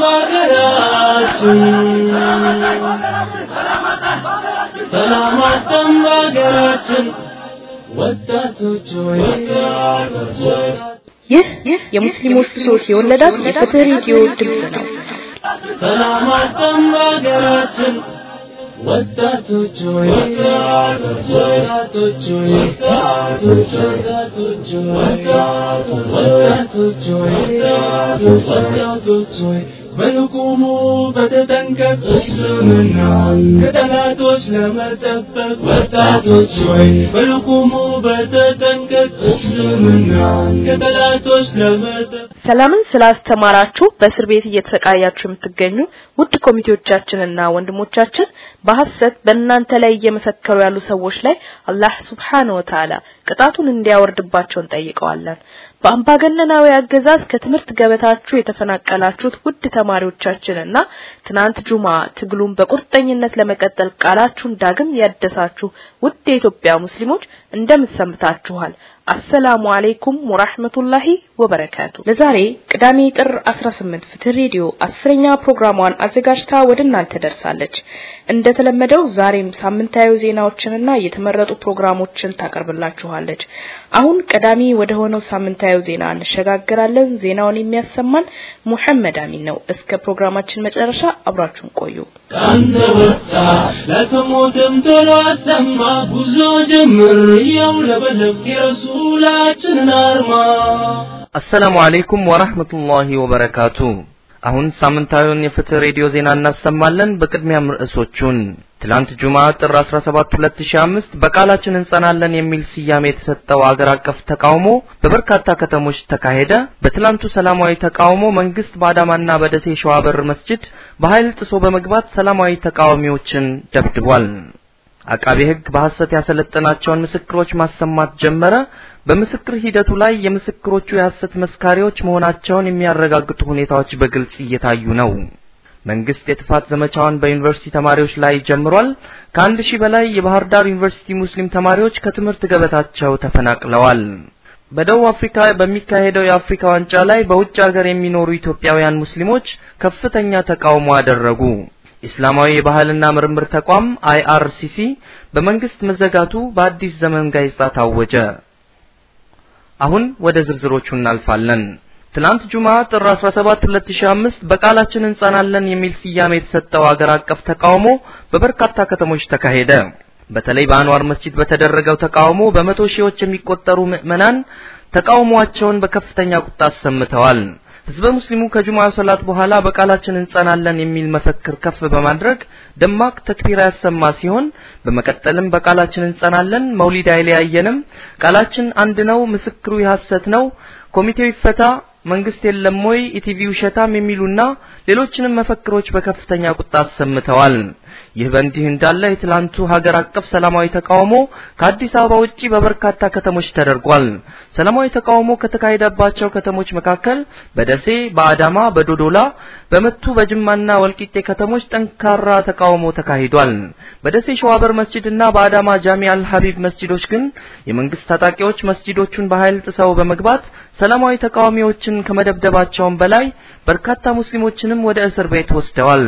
በሀገራችን ሰላማችን በሀገራችን ወጣቶች ሆይ ይህ የሙስሊሞች ብሶት የወለዳት የፍትህ ሬዲዮ ድምፅ ነው። ሰላማችን በሀገራችን ወጣቶች ሆይ ወጣቶች ሆይ ወጣቶች ሆይ ወጣቶች ሆይ ወጣቶች ሆይ በልቁሙ በተጠንቀቅ እስልምናን ከጠላቶች ለመጠበቅ ወጣቶች ሆይ በልቁሙ በተጠንቀቅ እስልምናን ከጠላቶች ለመጠበቅ ሰላምን ስላስተማራችሁ በእስር ቤት እየተሰቃያችሁ የምትገኙ ውድ ኮሚቴዎቻችንና ወንድሞቻችን በሐሰት በእናንተ ላይ እየመሰከሩ ያሉ ሰዎች ላይ አላህ ሱብሓነሁ ወተዓላ ቅጣቱን እንዲያወርድባቸው እንጠይቀዋለን። በአምባገነናዊ አገዛዝ ከትምህርት ገበታችሁ የተፈናቀላችሁት ውድ ተማሪዎቻችንና ትናንት ጁማ ትግሉን በቁርጠኝነት ለመቀጠል ቃላችሁን ዳግም ያደሳችሁ ውድ የኢትዮጵያ ሙስሊሞች እንደምትሰምታችኋል። አሰላሙ አለይኩም ወራህመቱላሂ ወበረካቱ። ለዛሬ ቅዳሜ ጥር 18 ፍትህ ሬዲዮ አስረኛ ፕሮግራሟን አዘጋጅታ ወደ እናንተ ደርሳለች። እንደተለመደው ዛሬም ሳምንታዊ ዜናዎችንና የተመረጡ ፕሮግራሞችን ታቀርብላችኋለች። አሁን ቀዳሚ ወደ ሆነው ሳምንታዊ ዜና እንሸጋግራለን። ዜናውን የሚያሰማን ሙሐመድ አሚን ነው። እስከ ፕሮግራማችን መጨረሻ አብራችሁን ቆዩ። ከአንተ ወጣ ቶሎ አሰማ ጉዞ ጀምር ያው ለበለብት የረሱላችንን አርማ አሰላሙ አለይኩም ወራህመቱላሂ ወበረካቱ። አሁን ሳምንታዊውን የፍትህ ሬዲዮ ዜና እናሰማለን። በቅድሚያም ርዕሶቹን ትላንት ጁማ ጥር 17 2005 በቃላችን እንጸናለን የሚል ስያሜ የተሰጠው አገር አቀፍ ተቃውሞ በበርካታ ከተሞች ተካሄደ። በትላንቱ ሰላማዊ ተቃውሞ መንግስት በአዳማና በደሴ ሸዋበር መስጂድ በኃይል ጥሶ በመግባት ሰላማዊ ተቃዋሚዎችን ደብድቧል። አቃቤ ሕግ በሐሰት ያሰለጠናቸውን ምስክሮች ማሰማት ጀመረ። በምስክር ሂደቱ ላይ የምስክሮቹ የሐሰት መስካሪዎች መሆናቸውን የሚያረጋግጡ ሁኔታዎች በግልጽ እየታዩ ነው። መንግስት የጥፋት ዘመቻውን በዩኒቨርሲቲ ተማሪዎች ላይ ጀምሯል። ከአንድ ሺህ በላይ የባህር ዳር ዩኒቨርሲቲ ሙስሊም ተማሪዎች ከትምህርት ገበታቸው ተፈናቅለዋል። በደቡብ አፍሪካ በሚካሄደው የአፍሪካ ዋንጫ ላይ በውጭ ሀገር የሚኖሩ ኢትዮጵያውያን ሙስሊሞች ከፍተኛ ተቃውሞ አደረጉ። ኢስላማዊ የባህልና ምርምር ተቋም አይአርሲሲ በመንግስት መዘጋቱ በአዲስ ዘመን ጋዜጣ ታወጀ። አሁን ወደ ዝርዝሮቹ እናልፋለን። ትላንት ጁማ ጥር 17 2005 በቃላችን እንጸናለን የሚል ስያሜ የተሰጠው አገር አቀፍ ተቃውሞ በበርካታ ከተሞች ተካሄደ። በተለይ በአንዋር መስጂድ በተደረገው ተቃውሞ በመቶ ሺዎች የሚቆጠሩ ምዕመናን ተቃውሟቸውን በከፍተኛ ቁጣ አሰምተዋል። ህዝበ ሙስሊሙ ከጁማ ሶላት በኋላ በቃላችን እንጸናለን የሚል መፈክር ከፍ በማድረግ ደማቅ ተክቢራ ያሰማ ሲሆን በመቀጠልም በቃላችን እንጸናለን፣ መውሊድ አይለያየንም፣ ቃላችን አንድ ነው፣ ምስክሩ የሐሰት ነው፣ ኮሚቴው ይፈታ፣ መንግስት የለም ወይ፣ ኢቲቪ ውሸታም የሚሉና ሌሎችንም መፈክሮች በከፍተኛ ቁጣ አሰምተዋል። ይህ በእንዲህ እንዳለ የትላንቱ ሀገር አቀፍ ሰላማዊ ተቃውሞ ከአዲስ አበባ ውጪ በበርካታ ከተሞች ተደርጓል። ሰላማዊ ተቃውሞ ከተካሄደባቸው ከተሞች መካከል በደሴ፣ በአዳማ፣ በዶዶላ፣ በመቱ፣ በጅማና ወልቂጤ ከተሞች ጠንካራ ተቃውሞ ተካሂዷል። በደሴ ሸዋበር መስጂድና በአዳማ ጃሚ አልሀቢብ መስጂዶች ግን የመንግስት ታጣቂዎች መስጂዶቹን በኃይል ጥሰው በመግባት ሰላማዊ ተቃዋሚዎችን ከመደብደባቸውም በላይ በርካታ ሙስሊሞችንም ወደ እስር ቤት ወስደዋል።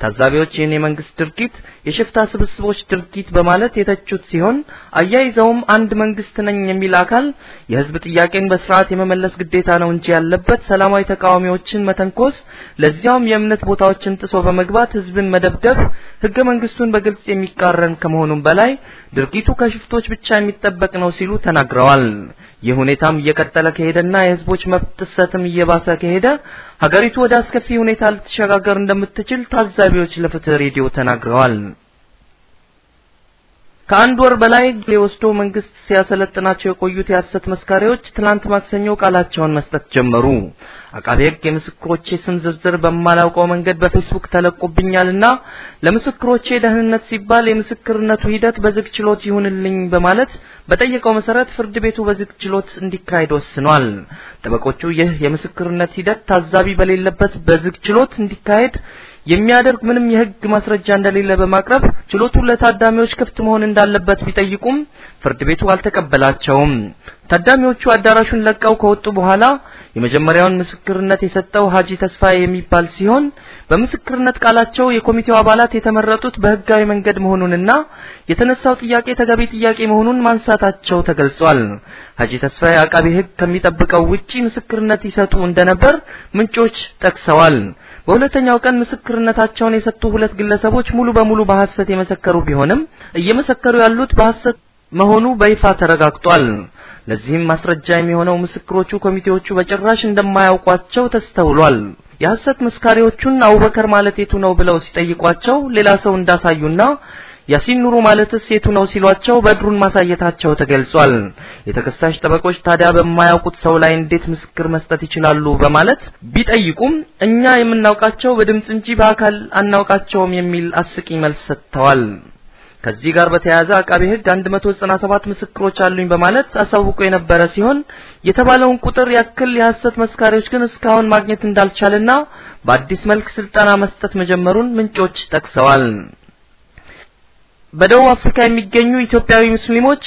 ታዛቢዎች ይህን የመንግስት ድርጊት የሽፍታ ስብስቦች ድርጊት በማለት የተቹት ሲሆን አያይዘውም አንድ መንግስት ነኝ የሚል አካል የህዝብ ጥያቄን በስርዓት የመመለስ ግዴታ ነው እንጂ ያለበት ሰላማዊ ተቃዋሚዎችን መተንኮስ፣ ለዚያውም የእምነት ቦታዎችን ጥሶ በመግባት ህዝብን መደብደብ ህገ መንግስቱን በግልጽ የሚቃረን ከመሆኑም በላይ ድርጊቱ ከሽፍቶች ብቻ የሚጠበቅ ነው ሲሉ ተናግረዋል። ይህ ሁኔታም እየቀጠለ ከሄደና የህዝቦች መብት ጥሰትም እየባሰ ከሄደ ሀገሪቱ ወደ አስከፊ ሁኔታ ልትሸጋገር እንደምትችል ታዛቢዎች ለፍትህ ሬዲዮ ተናግረዋል። ከአንድ ወር በላይ ጊዜ ወስዶ መንግስት ሲያሰለጥናቸው የቆዩት የሐሰት መስካሪዎች ትላንት ማክሰኞ ቃላቸውን መስጠት ጀመሩ። አቃቤ ሕግ የምስክሮቼ ስም ዝርዝር በማላውቀው መንገድ በፌስቡክ ተለቆብኛልና ለምስክሮቼ ደህንነት ሲባል የምስክርነቱ ሂደት በዝግ ችሎት ይሁንልኝ በማለት በጠየቀው መሰረት ፍርድ ቤቱ በዝግ ችሎት እንዲካሄድ ወስኗል። ጠበቆቹ ይህ የምስክርነት ሂደት ታዛቢ በሌለበት በዝግ ችሎት እንዲካሄድ የሚያደርግ ምንም የህግ ማስረጃ እንደሌለ በማቅረብ ችሎቱ ለታዳሚዎች ክፍት መሆን እንዳለበት ቢጠይቁም ፍርድ ቤቱ አልተቀበላቸውም። ታዳሚዎቹ አዳራሹን ለቀው ከወጡ በኋላ የመጀመሪያውን ምስክርነት የሰጠው ሀጂ ተስፋዬ የሚባል ሲሆን በምስክርነት ቃላቸው የኮሚቴው አባላት የተመረጡት በህጋዊ መንገድ መሆኑንና የተነሳው ጥያቄ ተገቢ ጥያቄ መሆኑን ማንሳታቸው ተገልጿል። ሀጂ ተስፋዬ አቃቢ ህግ ከሚጠብቀው ውጪ ምስክርነት ይሰጡ እንደነበር ምንጮች ጠቅሰዋል። በሁለተኛው ቀን ምስክርነታቸውን የሰጡ ሁለት ግለሰቦች ሙሉ በሙሉ በሐሰት የመሰከሩ ቢሆንም እየመሰከሩ ያሉት በሐሰት መሆኑ በይፋ ተረጋግጧል። ለዚህም ማስረጃ የሚሆነው ምስክሮቹ ኮሚቴዎቹ በጭራሽ እንደማያውቋቸው ተስተውሏል። የሐሰት መስካሪዎቹን አቡበከር ማለት የቱ ነው ብለው ሲጠይቋቸው ሌላ ሰው እንዳሳዩና ያሲን ኑሩ ማለትስ የቱ ነው ሲሏቸው በድሩን ማሳየታቸው ተገልጿል። የተከሳሽ ጠበቆች ታዲያ በማያውቁት ሰው ላይ እንዴት ምስክር መስጠት ይችላሉ በማለት ቢጠይቁም እኛ የምናውቃቸው በድምጽ እንጂ በአካል አናውቃቸውም የሚል አስቂኝ መልስ ሰጥተዋል። ከዚህ ጋር በተያያዘ አቃቤ ሕግ 197 ምስክሮች አሉኝ በማለት አሳውቆ የነበረ ሲሆን የተባለውን ቁጥር ያክል የሐሰት መስካሪዎች ግን እስካሁን ማግኘት እንዳልቻለና በአዲስ መልክ ስልጠና መስጠት መጀመሩን ምንጮች ጠቅሰዋል። በደቡብ አፍሪካ የሚገኙ ኢትዮጵያዊ ሙስሊሞች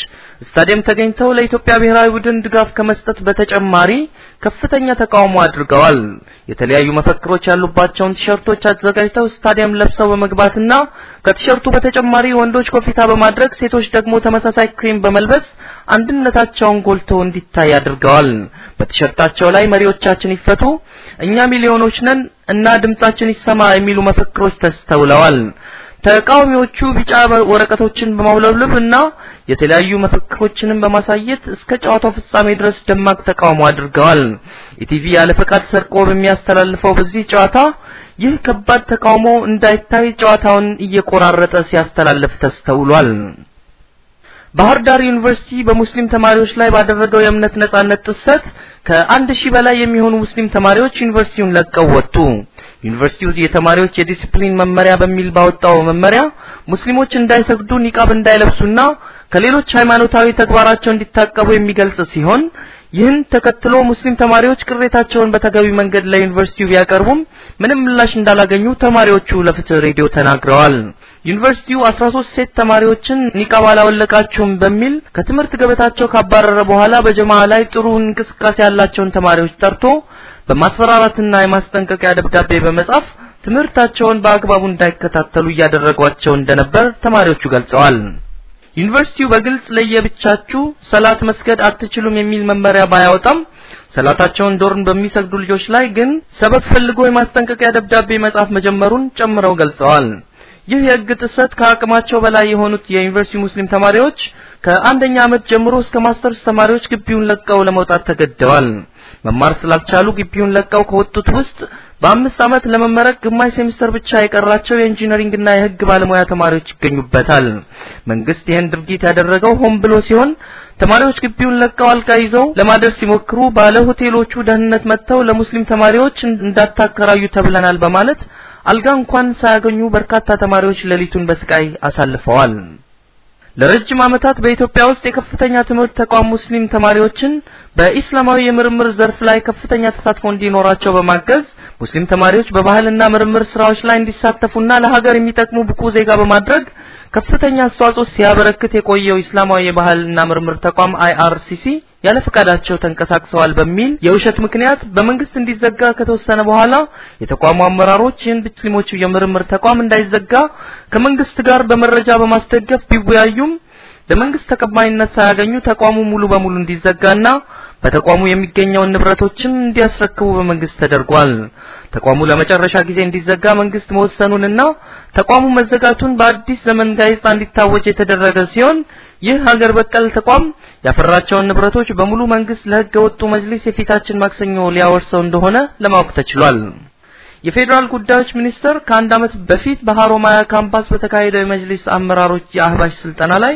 ስታዲየም ተገኝተው ለኢትዮጵያ ብሔራዊ ቡድን ድጋፍ ከመስጠት በተጨማሪ ከፍተኛ ተቃውሞ አድርገዋል። የተለያዩ መፈክሮች ያሉባቸውን ቲሸርቶች አዘጋጅተው ስታዲየም ለብሰው በመግባትና ከቲሸርቱ በተጨማሪ ወንዶች ኮፊታ በማድረግ ሴቶች ደግሞ ተመሳሳይ ክሪም በመልበስ አንድነታቸውን ጎልተው እንዲታይ አድርገዋል። በቲሸርታቸው ላይ መሪዎቻችን ይፈቱ፣ እኛ ሚሊዮኖች ነን እና ድምጻችን ይሰማ የሚሉ መፈክሮች ተስተውለዋል። ተቃዋሚዎቹ ቢጫ ወረቀቶችን በማውለብለብ እና የተለያዩ መፈክሮችንም በማሳየት እስከ ጨዋታው ፍጻሜ ድረስ ደማቅ ተቃውሞ አድርገዋል። ኢቲቪ ያለ ፈቃድ ሰርቆ በሚያስተላልፈው በዚህ ጨዋታ ይህ ከባድ ተቃውሞ እንዳይታይ ጨዋታውን እየቆራረጠ ሲያስተላልፍ ተስተውሏል። ባህር ዳር ዩኒቨርሲቲ በሙስሊም ተማሪዎች ላይ ባደረገው የእምነት ነጻነት ጥሰት ከአንድ ሺህ በላይ የሚሆኑ ሙስሊም ተማሪዎች ዩኒቨርሲቲውን ለቀው ወጡ። ዩኒቨርሲቲው የተማሪዎች የዲሲፕሊን መመሪያ በሚል ባወጣው መመሪያ ሙስሊሞች እንዳይሰግዱ ኒቃብ እንዳይለብሱና ከሌሎች ሃይማኖታዊ ተግባራቸው እንዲታቀቡ የሚገልጽ ሲሆን ይህን ተከትሎ ሙስሊም ተማሪዎች ቅሬታቸውን በተገቢ መንገድ ለዩኒቨርሲቲው ቢያቀርቡም ምንም ምላሽ እንዳላገኙ ተማሪዎቹ ለፍትህ ሬዲዮ ተናግረዋል። ዩኒቨርሲቲው 13 ሴት ተማሪዎችን ኒቃብ አላወለቃችሁም በሚል ከትምህርት ገበታቸው ካባረረ በኋላ በጀማ ላይ ጥሩ እንቅስቃሴ ያላቸውን ተማሪዎች ጠርቶ በማስፈራራትና የማስጠንቀቂያ ደብዳቤ በመጻፍ ትምህርታቸውን በአግባቡ እንዳይከታተሉ እያደረጓቸው እንደነበር ተማሪዎቹ ገልጸዋል። ዩኒቨርሲቲው በግልጽ ለየብቻችሁ ሰላት መስገድ አትችሉም የሚል መመሪያ ባያወጣም ሰላታቸውን dorm ን በሚሰግዱ ልጆች ላይ ግን ሰበብ ፈልጎ የማስጠንቀቂያ ደብዳቤ መጻፍ መጀመሩን ጨምረው ገልጸዋል። ይህ የሕግ ጥሰት ከአቅማቸው በላይ የሆኑት የዩኒቨርሲቲ ሙስሊም ተማሪዎች ከአንደኛ ዓመት ጀምሮ እስከ ማስተርስ ተማሪዎች ግቢውን ለቀው ለመውጣት ተገደዋል። መማር ስላልቻሉ ግቢውን ለቀው ከወጡት ውስጥ በአምስት ዓመት ለመመረቅ ግማሽ ሴሚስተር ብቻ የቀራቸው የኢንጂነሪንግና የሕግ ባለሙያ ተማሪዎች ይገኙበታል። መንግስት ይህን ድርጊት ያደረገው ሆን ብሎ ሲሆን ተማሪዎች ግቢውን ለቀው አልጋ ይዘው ለማደር ሲሞክሩ ባለ ሆቴሎቹ ደህንነት መጥተው ለሙስሊም ተማሪዎች እንዳታከራዩ ተብለናል በማለት አልጋ እንኳን ሳያገኙ በርካታ ተማሪዎች ሌሊቱን በስቃይ አሳልፈዋል። ለረጅም ዓመታት በኢትዮጵያ ውስጥ የከፍተኛ ትምህርት ተቋም ሙስሊም ተማሪዎችን በኢስላማዊ የምርምር ዘርፍ ላይ ከፍተኛ ተሳትፎ እንዲኖራቸው በማገዝ ሙስሊም ተማሪዎች በባህልና ምርምር ስራዎች ላይ እንዲሳተፉና ለሀገር የሚጠቅሙ ብቁ ዜጋ በማድረግ ከፍተኛ አስተዋጽኦ ሲያበረክት የቆየው ኢስላማዊ የባህልና ምርምር ተቋም አይአርሲሲ ያለ ፈቃዳቸው ተንቀሳቅሰዋል በሚል የውሸት ምክንያት በመንግስት እንዲዘጋ ከተወሰነ በኋላ የተቋሙ አመራሮች ይህን የምርምር ተቋም እንዳይዘጋ ከመንግስት ጋር በመረጃ በማስደገፍ ቢወያዩም ለመንግስት ተቀባይነት ሳያገኙ ተቋሙ ሙሉ በሙሉ እንዲዘጋና በተቋሙ የሚገኘውን ንብረቶችን እንዲያስረክቡ በመንግስት ተደርጓል። ተቋሙ ለመጨረሻ ጊዜ እንዲዘጋ መንግስት መወሰኑንና ተቋሙ መዘጋቱን በአዲስ ዘመን ጋዜጣ እንዲታወጅ የተደረገ ሲሆን ይህ ሀገር በቀል ተቋም ያፈራቸውን ንብረቶች በሙሉ መንግስት ለህገ ወጡ የፊታችን ማክሰኞ ሊያወርሰው እንደሆነ ለማወቅ ተችሏል። የፌዴራል ጉዳዮች ሚኒስቴር ከአንድ ዓመት በፊት በሀሮማያ ካምፓስ በተካሄደው የመጅሊስ አመራሮች የአህባሽ ስልጠና ላይ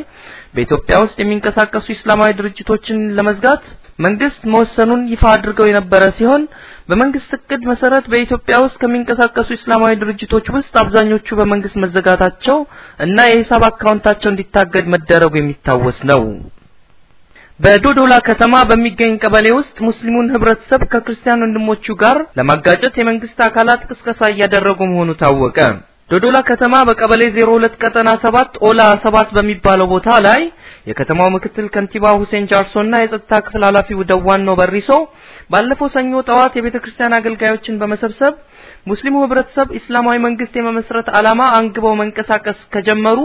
በኢትዮጵያ ውስጥ የሚንቀሳቀሱ እስላማዊ ድርጅቶችን ለመዝጋት መንግስት መወሰኑን ይፋ አድርገው የነበረ ሲሆን በመንግስት እቅድ መሰረት በኢትዮጵያ ውስጥ ከሚንቀሳቀሱ እስላማዊ ድርጅቶች ውስጥ አብዛኞቹ በመንግስት መዘጋታቸው እና የሂሳብ አካውንታቸው እንዲታገድ መደረጉ የሚታወስ ነው። በዶዶላ ከተማ በሚገኝ ቀበሌ ውስጥ ሙስሊሙን ህብረተሰብ ከክርስቲያን ወንድሞቹ ጋር ለማጋጨት የመንግስት አካላት ቅስቀሳ እያደረጉ መሆኑ ታወቀ። ዶዶላ ከተማ በቀበሌ 02 ቀጠና 7 ኦላ 7 በሚባለው ቦታ ላይ የከተማው ምክትል ከንቲባ ሁሴን ጃርሶና የጸጥታ ክፍል ኃላፊው ነው በሪሶ ባለፈው ሰኞ ጠዋት የቤተ ክርስቲያን አገልጋዮችን በመሰብሰብ ሙስሊሙ ህብረተሰብ እስላማዊ መንግስት የመመስረት ዓላማ አንግበው መንቀሳቀስ ከጀመሩ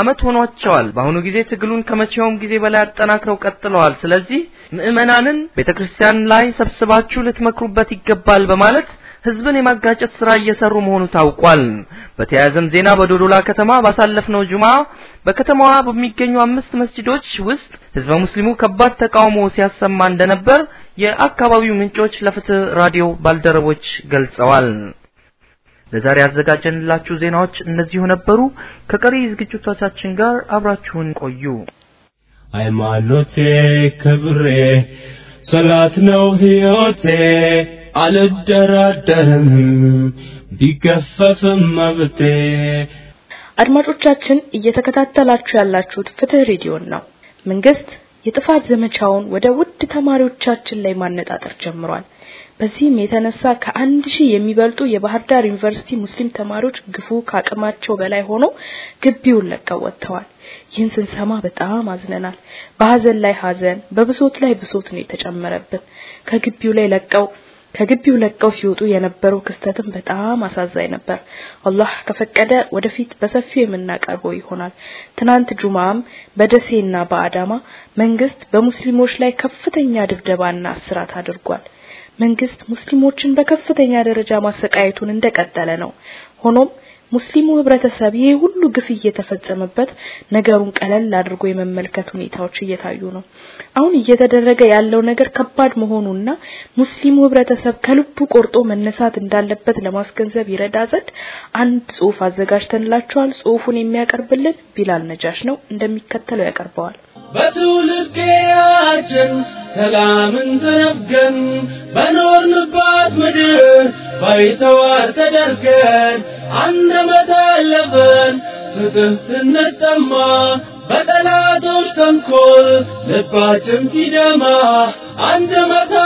አመት ሆኗቸዋል። በአሁኑ ጊዜ ትግሉን ከመቼውም ጊዜ በላይ አጠናክረው ቀጥለዋል። ስለዚህ ምዕመናንን ቤተክርስቲያን ላይ ሰብስባችሁ ልትመክሩበት ይገባል በማለት ህዝብን የማጋጨት ስራ እየሰሩ መሆኑ ታውቋል። በተያያዘም ዜና በዶዶላ ከተማ ባሳለፍነው ጁማ በከተማዋ በሚገኙ አምስት መስጂዶች ውስጥ ህዝበ ሙስሊሙ ከባድ ተቃውሞ ሲያሰማ እንደነበር የአካባቢው ምንጮች ለፍትህ ራዲዮ ባልደረቦች ገልጸዋል። ለዛሬ ያዘጋጀንላችሁ ዜናዎች እነዚሁ ነበሩ። ከቀሪ ዝግጅቶቻችን ጋር አብራችሁን ቆዩ። ሃይማኖቴ ክብሬ ሰላት ነው ህይወቴ አልደራደርም ቢገፈፍም መብቴ አድማጮቻችን እየተከታተላችሁ ያላችሁት ፍትህ ሬዲዮን ነው። መንግስት የጥፋት ዘመቻውን ወደ ውድ ተማሪዎቻችን ላይ ማነጣጠር ጀምሯል። በዚህም የተነሳ ከአንድ ሺህ የሚበልጡ የባህር ዳር ዩኒቨርሲቲ ሙስሊም ተማሪዎች ግፉ ከአቅማቸው በላይ ሆኖ ግቢውን ለቀው ወጥተዋል። ይህን ስንሰማ በጣም አዝነናል። በሀዘን ላይ ሀዘን፣ በብሶት ላይ ብሶት ነው የተጨመረብን። ከግቢው ላይ ለቀው ከግቢው ለቀው ሲወጡ የነበረው ክስተትም በጣም አሳዛኝ ነበር። አላህ ከፈቀደ ወደፊት በሰፊው የምናቀርበው ይሆናል። ትናንት ጁማም በደሴና በአዳማ መንግስት በሙስሊሞች ላይ ከፍተኛ ድብደባና እስራት አድርጓል። መንግስት ሙስሊሞችን በከፍተኛ ደረጃ ማሰቃየቱን እንደቀጠለ ነው። ሆኖም ሙስሊሙ ህብረተሰብ ይሄ ሁሉ ግፍ እየተፈጸመበት ነገሩን ቀለል አድርጎ የመመልከት ሁኔታዎች እየታዩ ነው። አሁን እየተደረገ ያለው ነገር ከባድ መሆኑና ሙስሊሙ ህብረተሰብ ከልቡ ቆርጦ መነሳት እንዳለበት ለማስገንዘብ ይረዳ ዘንድ አንድ ጽሁፍ አዘጋጅተንላችኋል። ጽሁፉን የሚያቀርብልን ቢላል ነጃሽ ነው፣ እንደሚከተለው ያቀርበዋል። በትውልድ ሰላምን ተነፍገን በኖርንባት ምድር ባይተዋር ተደርገን አንድ አለፈን ፍትህ ስንጠማ በጠላቶች ተንኮል ልባችን ሲደማ አንድ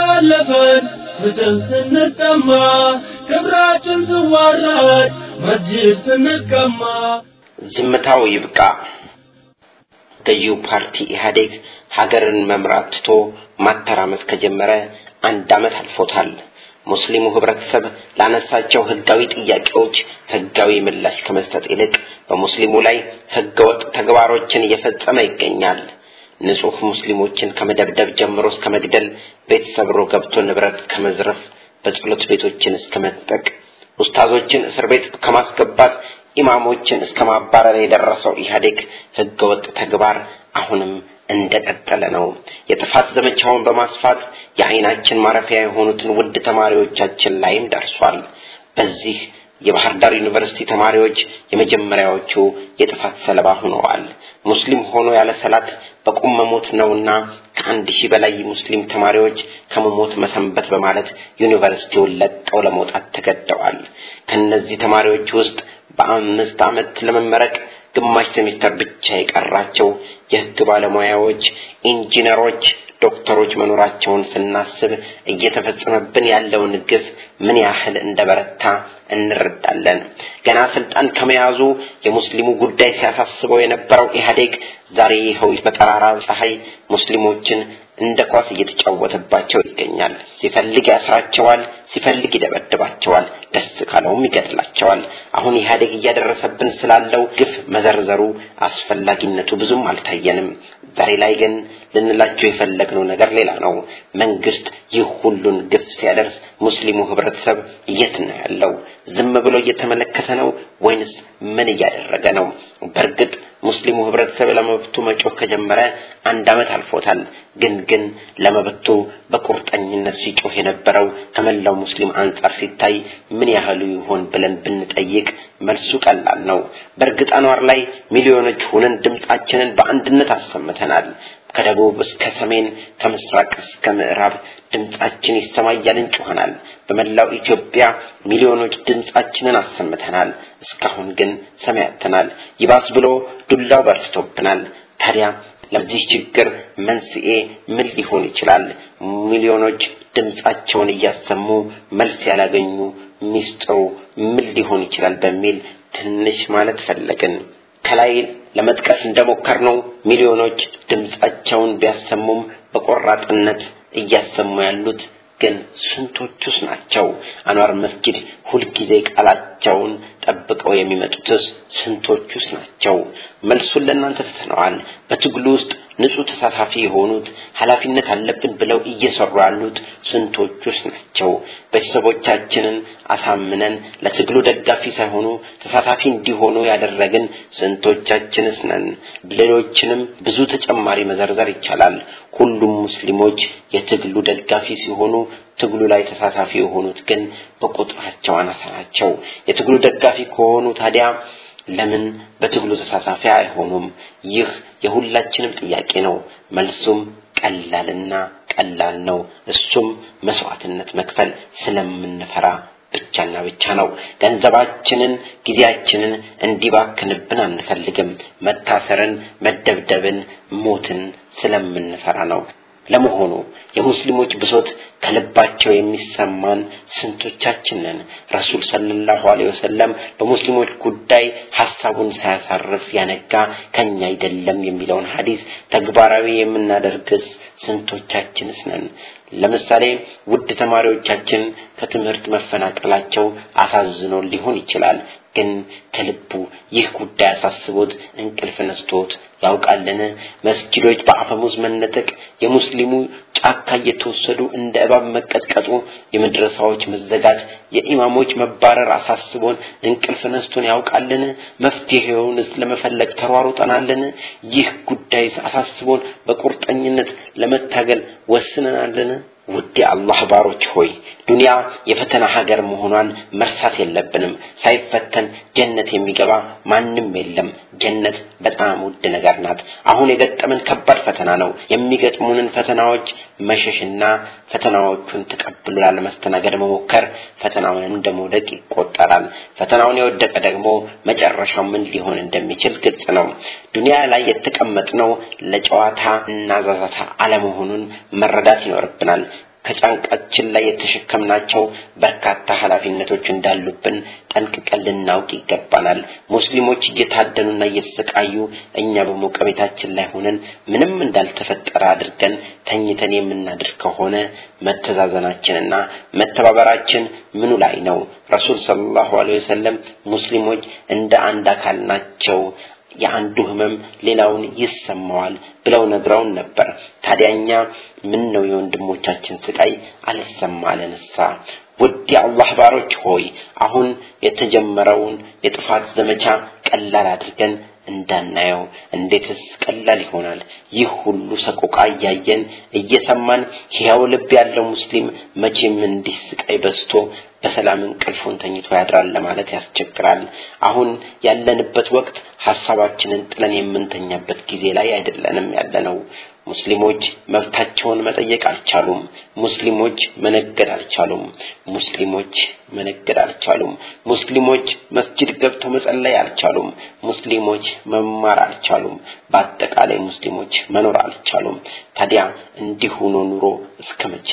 አለፈን ፍትህ ስንጠማ ክብራችን ስዋረድ መስጂድ ስንቀማ ዝምታው ይብቃ። ገዢው ፓርቲ ኢህአዴግ ሀገርን መምራት ትቶ ማተራመስ ከጀመረ አንድ ዓመት አልፎታል። ሙስሊሙ ህብረተሰብ ላነሳቸው ህጋዊ ጥያቄዎች ህጋዊ ምላሽ ከመስጠት ይልቅ በሙስሊሙ ላይ ህገወጥ ተግባሮችን እየፈጸመ ይገኛል። ንጹህ ሙስሊሞችን ከመደብደብ ጀምሮ እስከ መግደል፣ ቤት ሰብሮ ገብቶ ንብረት ከመዝረፍ፣ በጸሎት ቤቶችን እስከ መንጠቅ፣ ኡስታዞችን እስር ቤት ከማስገባት ኢማሞችን እስከ ማባረር የደረሰው ኢህአዴግ ህገወጥ ተግባር አሁንም እንደቀጠለ ነው። የጥፋት ዘመቻውን በማስፋት የአይናችን ማረፊያ የሆኑትን ውድ ተማሪዎቻችን ላይም ደርሷል። በዚህ የባህር ዳር ዩኒቨርሲቲ ተማሪዎች የመጀመሪያዎቹ የጥፋት ሰለባ ሆነዋል። ሙስሊም ሆኖ ያለ ሰላት በቁም መሞት ነውና ከአንድ ሺህ በላይ ሙስሊም ተማሪዎች ከመሞት መሰንበት በማለት ዩኒቨርሲቲውን ለቀው ለመውጣት ተገደዋል። ከነዚህ ተማሪዎች ውስጥ በአምስት ዓመት ለመመረቅ ግማሽ ሴሚስተር ብቻ የቀራቸው የህግ ባለሙያዎች፣ ኢንጂነሮች፣ ዶክተሮች መኖራቸውን ስናስብ እየተፈጸመብን ያለውን ግፍ ምን ያህል እንደበረታ እንረዳለን። ገና ስልጣን ከመያዙ የሙስሊሙ ጉዳይ ሲያሳስበው የነበረው ኢህአዴግ ዛሬ ይኸው በጠራራ ፀሐይ ሙስሊሞችን እንደ ኳስ እየተጫወተባቸው ይገኛል። ሲፈልግ ያስራቸዋል፣ ሲፈልግ ይደበድባቸዋል፣ ደስ ካለውም ይገድላቸዋል። አሁን ኢህአዴግ እያደረሰብን ስላለው ግፍ መዘርዘሩ አስፈላጊነቱ ብዙም አልታየንም። ዛሬ ላይ ግን ልንላቸው የፈለግነው ነገር ሌላ ነው። መንግስት ይህ ሁሉን ግፍ ሲያደርስ ሙስሊሙ ህብረተሰብ የት ነው ያለው? ዝም ብሎ እየተመለከተ ነው ወይንስ ምን እያደረገ ነው? በእርግጥ ሙስሊሙ ህብረተሰብ ለመብቱ መጮህ ከጀመረ አንድ ዓመት አልፎታል። ግን ግን ለመብቱ በቁርጠኝነት ሲጮህ የነበረው ከመላው ሙስሊም አንጻር ሲታይ ምን ያህሉ ይሆን ብለን ብንጠይቅ መልሱ ቀላል ነው። በእርግጥ አንዋር ላይ ሚሊዮኖች ሆነን ድምጻችንን በአንድነት አሰምተናል። ከደቡብ እስከ ሰሜን ከምስራቅ እስከ ምዕራብ ድምጻችን ይሰማ እያልን ጮኸናል። በመላው ኢትዮጵያ ሚሊዮኖች ድምጻችንን አሰምተናል። እስካሁን ግን ሰሚ አጥተናል። ይባስ ብሎ ዱላው በርትቶብናል። ታዲያ ለዚህ ችግር መንስኤ ምን ሊሆን ይችላል? ሚሊዮኖች ድምጻቸውን እያሰሙ መልስ ያላገኙ ሚስጥሩ ምን ሊሆን ይችላል? በሚል ትንሽ ማለት ፈለግን። ከላይ ለመጥቀስ እንደሞከርነው ሚሊዮኖች ድምጻቸውን ቢያሰሙም በቆራጥነት እያሰሙ ያሉት ግን ስንቶቹስ ናቸው? አንዋር መስጊድ ሁልጊዜ ቃላቸውን ጠብቀው የሚመጡትስ ስንቶቹስ ናቸው? መልሱን ለእናንተ ትተነዋል። በትግሉ ውስጥ ንጹህ ተሳታፊ የሆኑት ኃላፊነት አለብን ብለው እየሰሩ ያሉት ስንቶቹስ ናቸው? ቤተሰቦቻችንን አሳምነን ለትግሉ ደጋፊ ሳይሆኑ ተሳታፊ እንዲሆኑ ያደረግን ስንቶቻችንስ ነን? ሌሎችንም ብዙ ተጨማሪ መዘርዘር ይቻላል። ሁሉም ሙስሊሞች የትግሉ ደጋፊ ሲሆኑ ትግሉ ላይ ተሳታፊ የሆኑት ግን በቁጥራቸው አናሳ ናቸው። የትግሉ ደጋፊ ከሆኑ ታዲያ ለምን በትግሉ ተሳታፊ አይሆኑም? ይህ የሁላችንም ጥያቄ ነው። መልሱም ቀላልና ቀላል ነው። እሱም መስዋዕትነት መክፈል ስለምንፈራ ብቻና ብቻ ነው። ገንዘባችንን፣ ጊዜያችንን እንዲባክንብን አንፈልግም። መታሰርን፣ መደብደብን፣ ሞትን ስለምንፈራ ነው። ለመሆኑ የሙስሊሞች ብሶት ከልባቸው የሚሰማን ስንቶቻችን ነን? ረሱል ሰለላሁ ዐለይሂ ወሰለም በሙስሊሞች ጉዳይ ሐሳቡን ሳያሳርፍ ያነጋ ከኛ አይደለም የሚለውን ሐዲስ ተግባራዊ የምናደርግስ ስንቶቻችንስ ነን? ለምሳሌ ውድ ተማሪዎቻችን ከትምህርት መፈናቀላቸው አሳዝኖ ሊሆን ይችላል። ግን ከልቡ ይህ ጉዳይ አሳስቦት እንቅልፍ ነስቶት ያውቃልን? መስጊዶች በአፈሙዝ መነጠቅ፣ የሙስሊሙ ጫካ እየተወሰዱ እንደ እባብ መቀጥቀጡ፣ የመድረሳዎች መዘጋት፣ የኢማሞች መባረር አሳስቦን እንቅልፍ ነስቶን ያውቃልን? መፍትሄውንስ ለመፈለግ ተሯሩጠናልን? ይህ ጉዳይ አሳስቦን በቁርጠኝነት ለመታገል ወስነናልን? ውድ የአላህ ባሮች ሆይ ዱንያ የፈተና ሀገር መሆኗን መርሳት የለብንም። ሳይፈተን ጀነት የሚገባ ማንም የለም። ጀነት በጣም ውድ ነገር ናት። አሁን የገጠመን ከባድ ፈተና ነው። የሚገጥሙንን ፈተናዎች መሸሽና ፈተናዎቹን ተቀብሎ ላለመስተናገድ መሞከር ፈተናውን እንደ መውደቅ ይቆጠራል። ፈተናውን የወደቀ ደግሞ መጨረሻው ምን ሊሆን እንደሚችል ግልጽ ነው። ዱንያ ላይ የተቀመጥነው ለጨዋታ እና ዛዛታ አለመሆኑን መረዳት ይኖርብናል። ከጫንቃችን ላይ የተሸከምናቸው በርካታ ኃላፊነቶች እንዳሉብን ጠንቅቀን ልናውቅ ይገባናል። ሙስሊሞች እየታደኑና እየተሰቃዩ እኛ በሞቀ ቤታችን ላይ ሆነን ምንም እንዳልተፈጠረ አድርገን ተኝተን የምናድር ከሆነ መተዛዘናችንና መተባበራችን ምኑ ላይ ነው? ረሱል ሰለላሁ ዐለይሂ ወሰለም ሙስሊሞች እንደ አንድ አካል ናቸው የአንዱ ህመም ሌላውን ይሰማዋል ብለው ነግረውን ነበር። ታዲያኛ ምን ነው የወንድሞቻችን ስቃይ አልሰማለንሳ? ውድ የአላህ ባሮች ሆይ አሁን የተጀመረውን የጥፋት ዘመቻ ቀላል አድርገን እንዳናየው እንዴትስ ቀላል ይሆናል? ይህ ሁሉ ሰቆቃ እያየን እየሰማን ሕያው ልብ ያለው ሙስሊም መቼም እንዲህ ስቃይ በዝቶ በሰላም እንቅልፉን ተኝቶ ያድራል ለማለት ያስቸግራል። አሁን ያለንበት ወቅት ሐሳባችንን ጥለን የምንተኛበት ጊዜ ላይ አይደለንም ያለነው። ሙስሊሞች መብታቸውን መጠየቅ አልቻሉም። ሙስሊሞች መነገድ አልቻሉም። ሙስሊሞች መነገድ አልቻሉም። ሙስሊሞች መስጂድ ገብተው መጸለይ አልቻሉም። ሙስሊሞች መማር አልቻሉም። በአጠቃላይ ሙስሊሞች መኖር አልቻሉም። ታዲያ እንዲህ ሆኖ ኑሮ እስከ መቼ?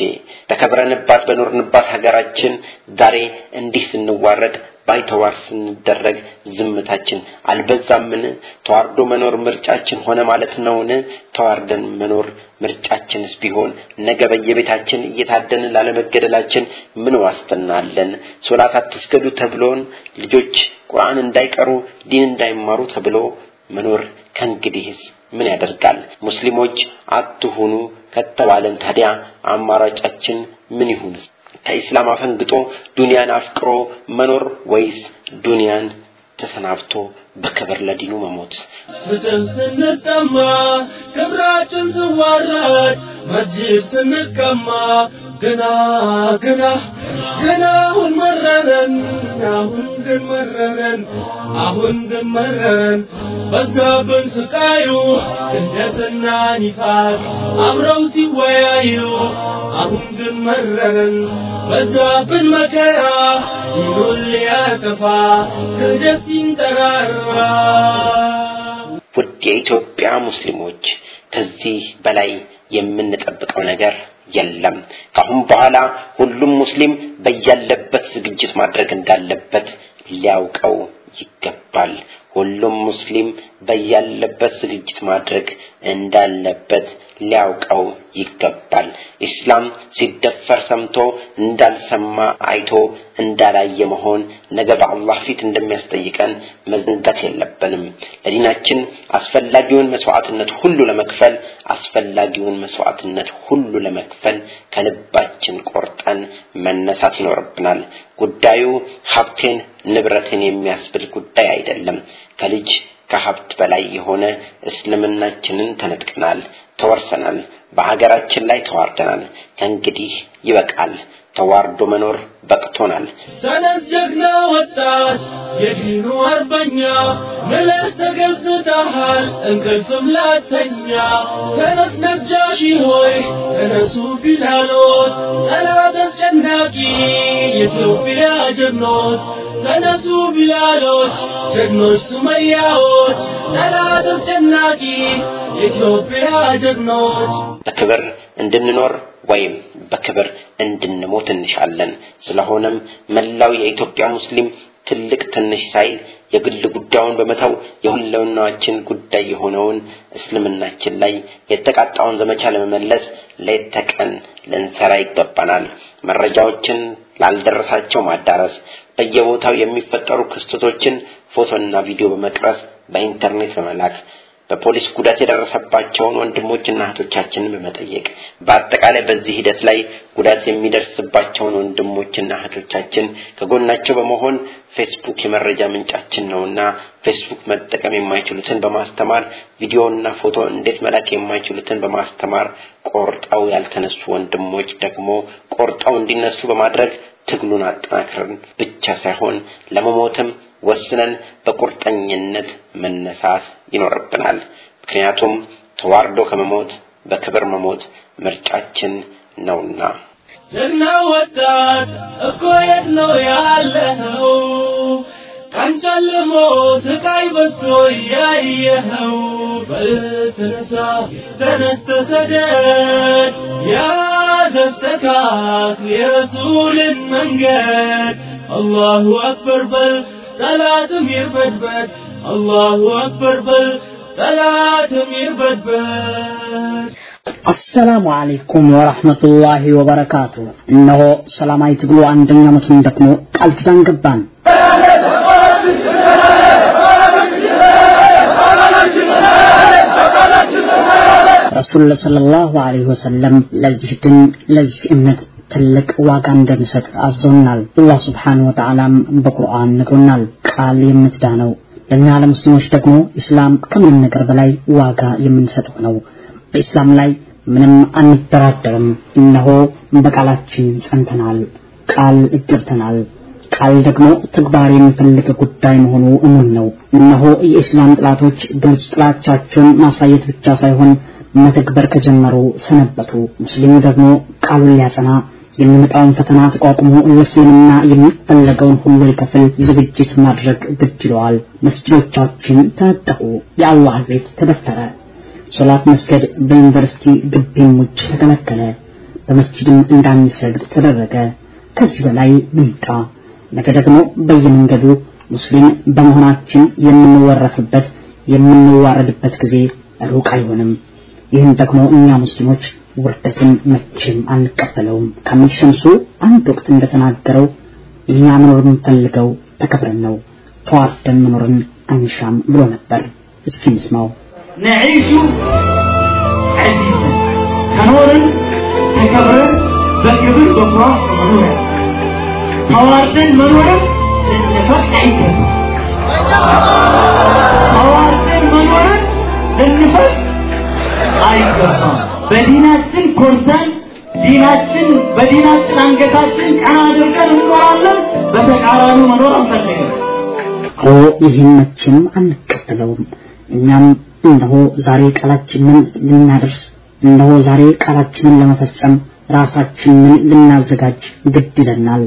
ተከብረንባት በኖርንባት ሀገራችን ዛሬ እንዲህ ስንዋረድ ባይተዋር ስንደረግ ዝምታችን አልበዛምን? ተዋርዶ መኖር ምርጫችን ሆነ ማለት ነውን? ተዋርደን መኖር ምርጫችንስ ቢሆን ነገ በየቤታችን እየታደንን ላለመገደላችን ምን ዋስትና አለን? ሶላት አትስገዱ ተብሎን ልጆች ቁርአን እንዳይቀሩ ዲን እንዳይማሩ ተብሎ መኖር ከእንግዲህስ ምን ያደርጋል? ሙስሊሞች አትሁኑ ከተባለን ታዲያ አማራጫችን ምን ይሁን? ከኢስላም አፈንግጦ ዱንያን አፍቅሮ መኖር ወይስ ዱንያን ተሰናብቶ በክብር ለዲኑ መሞት? ፍትህ ስንጠማ ክብራችን ስዋረድ መስጂድ ስንቀማ ግና ግና ግና አሁን መረረን አሁን ግን መረረን አሁን ግን መረረን በዛብን ስቃዩ ስደትና ኒፋስ አብረው ሲወያዩ አሁን ግን መረረን በዛብን መከራ ዲኑን ሊያጠፋ ውድ የኢትዮጵያ ሙስሊሞች ከዚህ በላይ የምንጠብቀው ነገር የለም። ከአሁን በኋላ ሁሉም ሙስሊም በያለበት ዝግጅት ማድረግ እንዳለበት ሊያውቀው ይገባል። ሁሉም ሙስሊም በያለበት ዝግጅት ማድረግ እንዳለበት ሊያውቀው ይገባል። ኢስላም ሲደፈር ሰምቶ እንዳልሰማ አይቶ እንዳላየ መሆን ነገ በአላህ ፊት እንደሚያስጠይቀን መዘንጋት የለብንም። ለዲናችን አስፈላጊውን መስዋዕትነት ሁሉ ለመክፈል አስፈላጊውን መስዋዕትነት ሁሉ ለመክፈል ከልባችን ቆርጠን መነሳት ይኖርብናል። ጉዳዩ ሀብቴን ንብረትን የሚያስብል ጉዳይ አይደለም። ከልጅ ከሀብት በላይ የሆነ እስልምናችንን ተነጥቀናል፣ ተወርሰናል፣ በሀገራችን ላይ ተዋርደናል። ከእንግዲህ ይበቃል። ተዋርዶ መኖር በቅቶናል። ተነስ ጀግና ወጣት የዲኑ አርበኛ ምለስ ተገዝተሃል እንቅልፍም ላተኛ። ተነስ ነጃሺ ሆይ ተነሱ ቢላሎት ጠላት አስጨናቂ የኢትዮጵያ ጀግኖች። ተነሱ ቢላሎች ጀግኖች ሱመያዎች ጠላት አስጨናቂ የኢትዮጵያ ጀግኖች። በክብር እንድንኖር ወይም በክብር እንድንሞት እንሻለን። ስለሆነም መላው የኢትዮጵያ ሙስሊም ትልቅ ትንሽ ሳይል የግል ጉዳዩን በመተው የሁለናችን ጉዳይ የሆነውን እስልምናችን ላይ የተቃጣውን ዘመቻ ለመመለስ ሌት ተቀን ልንሰራ ይገባናል። መረጃዎችን ላልደረሳቸው ማዳረስ፣ በየቦታው የሚፈጠሩ ክስተቶችን ፎቶና ቪዲዮ በመቅረጽ በኢንተርኔት በመላክ በፖሊስ ጉዳት የደረሰባቸውን ወንድሞችና እህቶቻችንን በመጠየቅ በአጠቃላይ በዚህ ሂደት ላይ ጉዳት የሚደርስባቸውን ወንድሞችና እህቶቻችን ከጎናቸው በመሆን ፌስቡክ የመረጃ ምንጫችን ነውና ፌስቡክ መጠቀም የማይችሉትን በማስተማር ቪዲዮና ፎቶ እንዴት መላክ የማይችሉትን በማስተማር ቆርጠው ያልተነሱ ወንድሞች ደግሞ ቆርጠው እንዲነሱ በማድረግ ትግሉን አጠናክረን ብቻ ሳይሆን ለመሞትም ወስነን በቁርጠኝነት መነሳት ይኖርብናል። ምክንያቱም ተዋርዶ ከመሞት በክብር መሞት ምርጫችን ነውና። ጀግና ወጣት እኮ የት ነው ያለኸው? ቀን ጨልሞ ስቃይ በዝቶ እያየኸው በል ተነሳ ተነስ ተሰደድ ያዘስተካክል የረሱልን መንገድ አላሁ አክበር በል ጠላትም ይርበድበድ አላሁ አክበር በል ጠላትም ይርበድበድ አሰላሙ አለይኩም ወራህመቱላሂ ወበረካቱ። እነሆ ሰላማዊ ትግሉ አንደኛ ዓመቱን ደግሞ ቃል ኪዳን ገባን። ረሱል ሰለላሁ ዐለይሂ ወሰለም ለዚህ ድን ለዚህ እምነት ትልቅ ዋጋ እንደሚሰጥ አዞናል። አላህ ስብሓነሁ ወተዓላም በቁርአን ነግሮናል። ቃል የምትዳነው ለእኛ ለሙስሊሞች ደግሞ ኢስላም ከምንም ነገር በላይ ዋጋ የምንሰጠው ነው። በኢስላም ላይ ምንም አንደራደርም። እነሆ በቃላችን ጸንተናል፣ ቃል ገብተናል። ቃል ደግሞ ተግባር የሚፈልግ ጉዳይ መሆኑ እሙን ነው። እነሆ የኢስላም ጥላቶች ግልጽ ጥላቻቸውን ማሳየት ብቻ ሳይሆን መተግበር ከጀመሩ ሰነበቱ። ሙስሊሙ ደግሞ ቃሉን ሊያጸና የሚመጣውን ፈተና ተቋቁሞ ለእስልምና የሚፈለገውን ሁሉ ሊከፍል ዝግጅት ማድረግ ግድ ይለዋል። መስጅዶቻችን ተነጠቁ፣ የአላህ ቤት ተደፈረ። ሶላት መስገድ በዩኒቨርሲቲ ግቢም ውጭ ተከለከለ። በመስጂድም እንዳንሰግድ ተደረገ። ከዚህ በላይ ምንጣ ነገ ደግሞ በየመንገዱ ሙስሊም በመሆናችን የምንወረፍበት የምንዋረድበት ጊዜ ሩቅ አይሆንም። ይህን ደግሞ እኛ ሙስሊሞች ውርደትን መቼም አንቀበለውም ከሚል አንድ ወቅት እንደተናገረው እኛ መኖር የምንፈልገው ተከብረን ነው። ተዋርደን መኖርን አንሻም ብሎ ነበር። እስኪ እንስማው። ነዒሹ ከኖርን ተከብረን በክብር በኩራት መኖር ተዋርደን መኖርን ልንፈቅ አይገባም። ተዋርደን መኖርን ልንፈቅ አይገባም። በዲናችን ኮርተን ዲናችን በዲናችን አንገታችን ቀና አድርገን እንኖራለን። በተቃራኒው መኖር አንፈልግም። አዎ ይህን መቼም አንቀበለውም። እኛም እነሆ ዛሬ ቃላችንን ልናደርስ እነሆ ዛሬ ቃላችንን ለመፈጸም ራሳችንን ልናዘጋጅ ግድ ይለናል።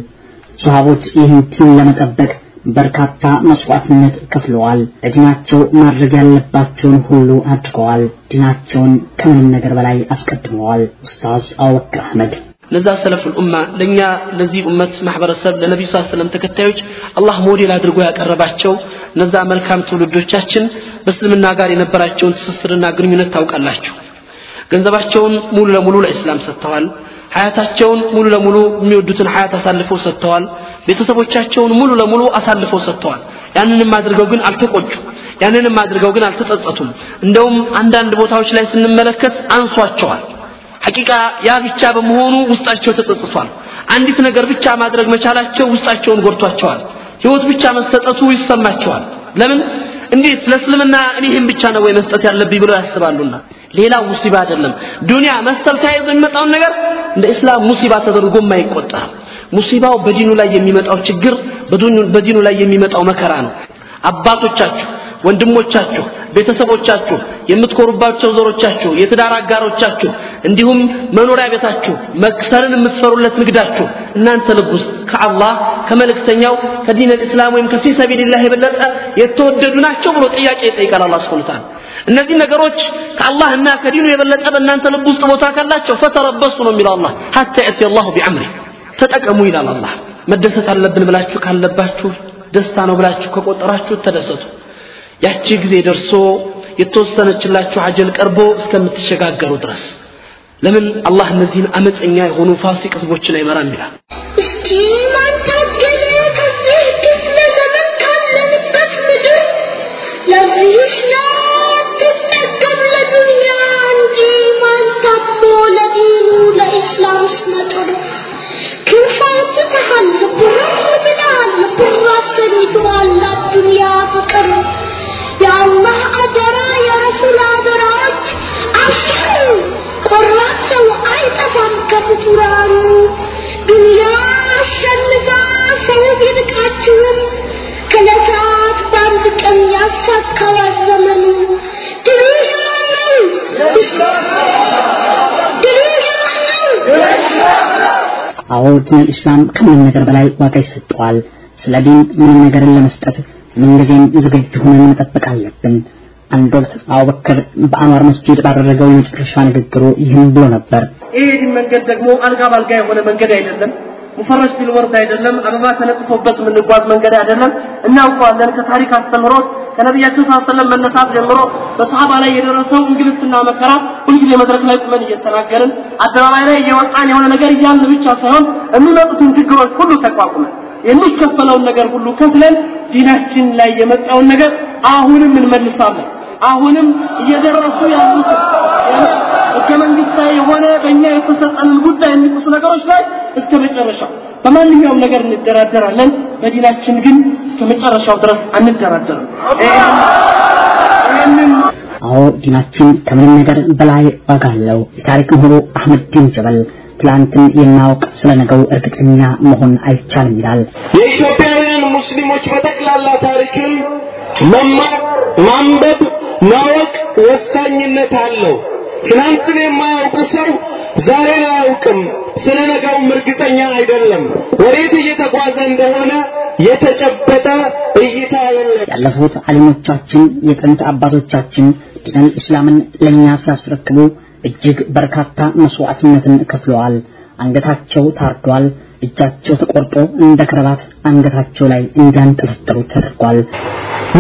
ሷሃቦች ይህን ዲን ለመጠበቅ በርካታ መስዋዕትነት ከፍለዋል። ለዲናቸው ማድረግ ያለባቸውን ሁሉ አድርገዋል። ዲናቸውን ከምንም ነገር በላይ አስቀድመዋል። ኡስታዝ አቡበክር አህመድ ለዛ ሰለፉል ኡማ ለኛ ለዚህ ኡመት ማህበረሰብ ለነቢዩ ስ ሰለም ተከታዮች አላህ ሞዴል አድርጎ ያቀረባቸው እነዛ መልካም ትውልዶቻችን በእስልምና ጋር የነበራቸውን ትስስርና ግንኙነት ታውቃላችሁ ገንዘባቸውን ሙሉ ለሙሉ ለእስላም ሰጥተዋል ሀያታቸውን ሙሉ ለሙሉ የሚወዱትን ሀያት አሳልፈው ሰጥተዋል። ቤተሰቦቻቸውን ሙሉ ለሙሉ አሳልፈው ሰጥተዋል። ያንንም አድርገው ግን አልተቆጩ ያንንም አድርገው ግን አልተጸጸቱም። እንደውም አንዳንድ ቦታዎች ላይ ስንመለከት አንሷቸዋል። ሐቂቃ ያ ብቻ በመሆኑ ውስጣቸው ተጸጽቷል። አንዲት ነገር ብቻ ማድረግ መቻላቸው ውስጣቸውን ጎድቷቸዋል። ህይወት ብቻ መሰጠቱ ይሰማቸዋል። ለምን እንዴት ለእስልምና እኔ ይህን ብቻ ነው ወይ መስጠት ያለብኝ ብለው ያስባሉና? ሌላ ሙሲባ አይደለም። ዱንያ መሰል ተያይዞ የሚመጣውን ነገር እንደ እስላም ሙሲባ ተደርጎም አይቆጠርም ሙሲባው በዲኑ ላይ የሚመጣው ችግር በዲኑ ላይ የሚመጣው መከራ ነው። አባቶቻችሁ ወንድሞቻችሁ ቤተሰቦቻችሁ የምትኮሩባቸው ዘሮቻችሁ የትዳር አጋሮቻችሁ እንዲሁም መኖሪያ ቤታችሁ መክሰርን የምትፈሩለት ንግዳችሁ እናንተ ልብ ውስጥ ከአላህ ከመልእክተኛው ከዲን ልእስላም ወይም ከፊ ሰቢልላህ የበለጠ የተወደዱ ናቸው ብሎ ጥያቄ ይጠይቃል አላ ስብን ታላ እነዚህ ነገሮች ከአላህና ከዲኑ የበለጠ በእናንተ ልብ ውስጥ ቦታ ካላቸው ፈተረበሱ ነው የሚለው አላህ። ሀታ የእቲ ቢአምሪ ተጠቀሙ ይላል አላህ። መደሰት አለብን ብላችሁ ካለባችሁ ደስታ ነው ብላችሁ ከቆጠራችሁ ተደሰቱ ያቺ ጊዜ ደርሶ የተወሰነችላችሁ አጀል ቀርቦ እስከምትሸጋገሩ ድረስ። ለምን? አላህ እነዚህን አመፀኛ የሆኑ ፋሲቅ ህዝቦችን አይመራም ይላል። እስኪ ለዱንያ እንጂ ማን ለዲኑ ለኢስላምስ ዲን ኢስላም ከምንም ነገር በላይ ዋጋ ይሰጠዋል። ስለ ምንም ነገርን ለመስጠት ምንጊዜም ዝግጁ ሆነን መጠበቅ አለብን። አንድ ወቅት አቡበክር በአንዋር መስጂድ ባደረገው የመጨረሻ ንግግሩ ይህን ብሎ ነበር። የዲን መንገድ ደግሞ አልጋ ባልጋ የሆነ መንገድ አይደለም ሙፈረሽ ቢል ወርድ አይደለም አበባ ተነጥፎበት የምንጓዝ መንገድ አይደለም እናውቀዋለን ከታሪክ አስተምሮት ከነቢያችን ስ መነሳት ጀምሮ በሰሃባ ላይ የደረሰው እንግልትና መከራ ሁልጊዜ መድረክ ላይ ቁመን እየተናገርን አደባባይ ላይ እየወጣን የሆነ ነገር እያልን ብቻ ሳይሆን የሚመጡትን ችግሮች ሁሉ ተቋቁመን የሚከፈለውን ነገር ሁሉ ከፍለን ዲናችን ላይ የመጣውን ነገር አሁንም እንመልሳለን። አሁንም እየደረሱ ያሉት ህገ መንግስታዊ የሆነ በእኛ የተሰጠንን ጉዳይ የሚጥሱ ነገሮች ላይ እስከ መጨረሻው በማንኛውም ነገር እንደራደራለን በዲናችን ግን እስከ መጨረሻው ድረስ አንደራደርም አዎ ዲናችን ከምንም ነገር በላይ ዋጋ አለው። የታሪክ ምሁሩ አህመድ ዲን ጀበል ትላንትን የማወቅ ስለ ነገው እርግጠኛ መሆን አይቻልም ይላል። የኢትዮጵያውያን ሙስሊሞች በጠቅላላ ታሪክን መማር፣ ማንበብ፣ ማወቅ ወሳኝነት አለው። ትናንትን የማያውቅ ሰው ዛሬን አያውቅም፣ ስለ ነገውም እርግጠኛ አይደለም። ወዴት እየተጓዘ እንደሆነ የተጨበጠ እይታ የለም። ያለፉት አሊሞቻችን የጥንት አባቶቻችን دين الإسلام ን ለእኛ ሲያስረክቡ እጅግ በርካታ መስዋዕትነትን ከፍለዋል። አንገታቸው ታርዷል። እጃቸው ተቆርጦ እንደ ከረባት አንገታቸው ላይ እንዲያንጠለጠሉ ተደርጓል።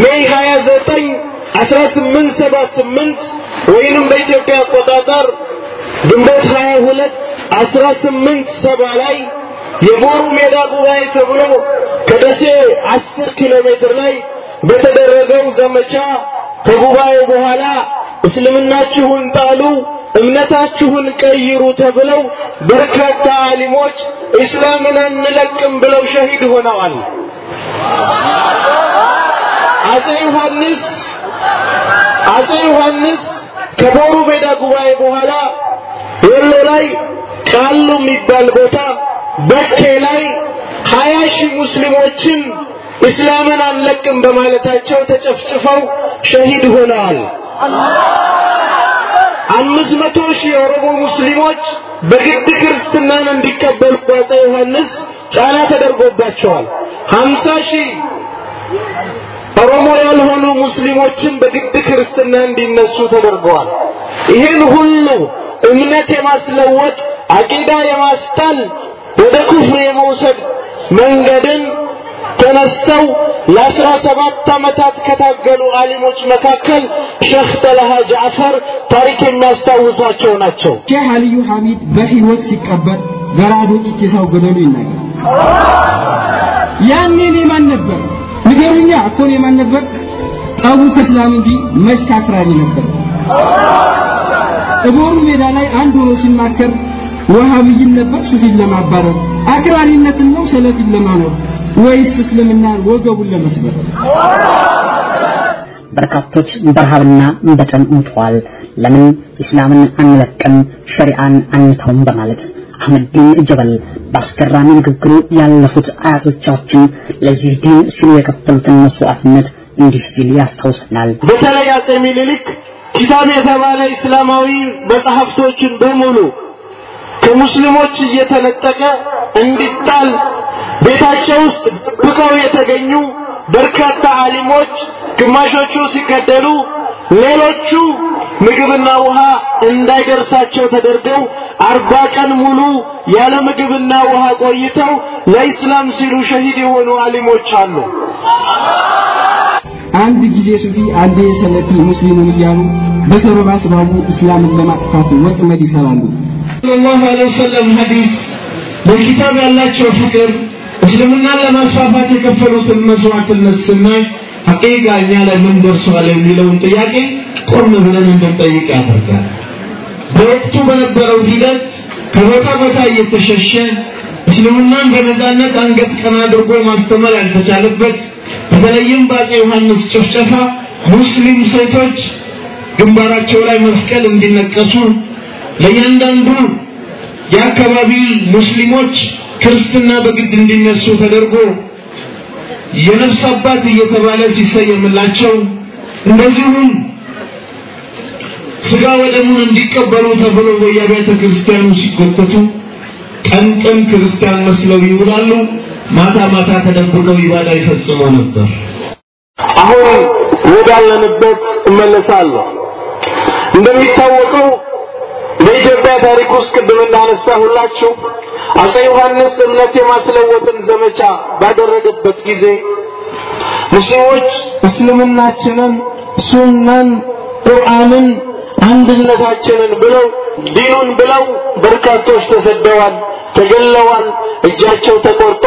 May 29 1878 ወይንም በኢትዮጵያ አቆጣጠር ግንቦት 22 1870 ላይ የቦሩ ሜዳ ጉባኤ ተብሎ ከደሴ 10 ኪሎ ሜትር ላይ በተደረገው ዘመቻ ከጉባኤው በኋላ እስልምናችሁን ጣሉ፣ እምነታችሁን ቀይሩ ተብለው በርካታ አሊሞች እስላምን አንለቅም ብለው ሸሂድ ሆነዋል። አጼ ዮሐንስ አጼ ዮሐንስ ከቦሩ ሜዳ ጉባኤ በኋላ ወሎ ላይ ቃሉ የሚባል ቦታ በኬ ላይ ሀያ ሺህ ሙስሊሞችን እስላምን አንለቅም በማለታቸው ተጨፍጭፈው ሸሂድ ሆነዋል። አምስት መቶ ሺህ የኦሮሞ ሙስሊሞች በግድ ክርስትናን እንዲቀበሉ በአፄ ዮሐንስ ጫና ተደርጎባቸዋል። ሀምሳ ሺህ ኦሮሞ ያልሆኑ ሙስሊሞችን በግድ ክርስትና እንዲነሱ ተደርገዋል። ይህን ሁሉ እምነት የማስለወጥ አቂዳ የማስጣል ወደ ኩፍር የመውሰድ መንገድን ተነስተው ለአስራ ሰባት ዓመታት ከታገሉ አሊሞች መካከል ሼክ ጠለሃ ጃዕፈር ታሪክ የሚያስታውሷቸው ናቸው። ሼህ አልዩ ሐሚድ በሕይወት ሲቀበር ገራዶች ጭሳው ገደሉ ይናገር። ያኔ ማን ነበር? ንገሩኛ እኮ እኔ ማን ነበር? ጠቡ ከእስላም እንጂ መች ከአክራሪ ነበር። እቦሩ ሜዳ ላይ አንድ ሆኖ ሲማከር ወሃብይን ነበር ሱፊን ለማባረር አክራሪነትን ነው ሰለፊን ለማኖር ወይስ እስልምናን ወገቡን ለመስበር? በርካቶች በረሃብና በጠን ሞተዋል። ለምን ኢስላምን አንለቅም ሸሪዓን አንተውም በማለት አህመዲን ጀበል በአስገራሚ ንግግሩ ያለፉት አያቶቻችን ለዚህ ዲን ሲሉ የከፈሉትን መስዋዕትነት እንዲህ ሲል ያስታውሰናል። በተለይ አጼ ሚኒሊክ ኪታብ የተባለ እስላማዊ መጽሐፍቶችን በሙሉ ከሙስሊሞች እየተነጠቀ እንዲጣል ቤታቸው ውስጥ ብቀው የተገኙ በርካታ አሊሞች ግማሾቹ ሲገደሉ ሌሎቹ ምግብና ውሃ እንዳይደርሳቸው ተደርገው አርባ ቀን ሙሉ ያለ ምግብና ውሃ ቆይተው ለኢስላም ሲሉ ሸሂድ የሆኑ አሊሞች አሉ። አንድ ጊዜ ሱፊ አንዴ ሰለፊ ሙስሊሙን እያሉ በሰበብ አስባቡ እስላምን ለማጥፋት ወጥመድ ይሰራሉ። ሰለላሁ ዐለይሂ ወሰለም ሐዲስ ለኪታብ ያላቸው ፍቅር እስልምናን ለማስፋፋት የከፈሉትን መስዋዕትነት ስናይ ሐቂቃ እኛ ላይ ምን ደርሷል የሚለውን ጥያቄ ቆም ብለን እንድንጠይቅ ያደርጋል። በወቅቱ በነበረው ሂደት ከቦታ ቦታ እየተሸሸ እስልምናን በነፃነት አንገት ቀና አድርጎ ማስተማር ያልተቻለበት በተለይም በአፄ ዮሐንስ ጭፍጨፋ ሙስሊም ሴቶች ግንባራቸው ላይ መስቀል እንዲነቀሱ ለእያንዳንዱ የአካባቢ ሙስሊሞች ክርስትና በግድ እንዲነሱ ተደርጎ የነፍስ አባት እየተባለ ሲሰየምላቸው እንደዚሁም ስጋ ወደሙን እንዲቀበሉ ተብሎ በየቤተ ክርስቲያኑ ሲጎተቱ ቀን ቀን ክርስቲያን መስለው ይውላሉ፣ ማታ ማታ ተደብቀው ኢባዳ ይፈጽሙ ነበር። አሁን ወዳለንበት እመለሳለሁ። እንደሚታወቀው በኢትዮጵያ ታሪክ ውስጥ ቅድም እንዳነሳሁላችሁ አፄ ዮሐንስ እምነት የማስለወጥን ዘመቻ ባደረገበት ጊዜ ሙስሊሞች እስልምናችንን፣ ሱናን፣ ቁርአንን፣ አንድነታችንን ብለው ዲኑን ብለው በርካቶች ተሰደዋል፣ ተገለዋል፣ እጃቸው ተቆርጦ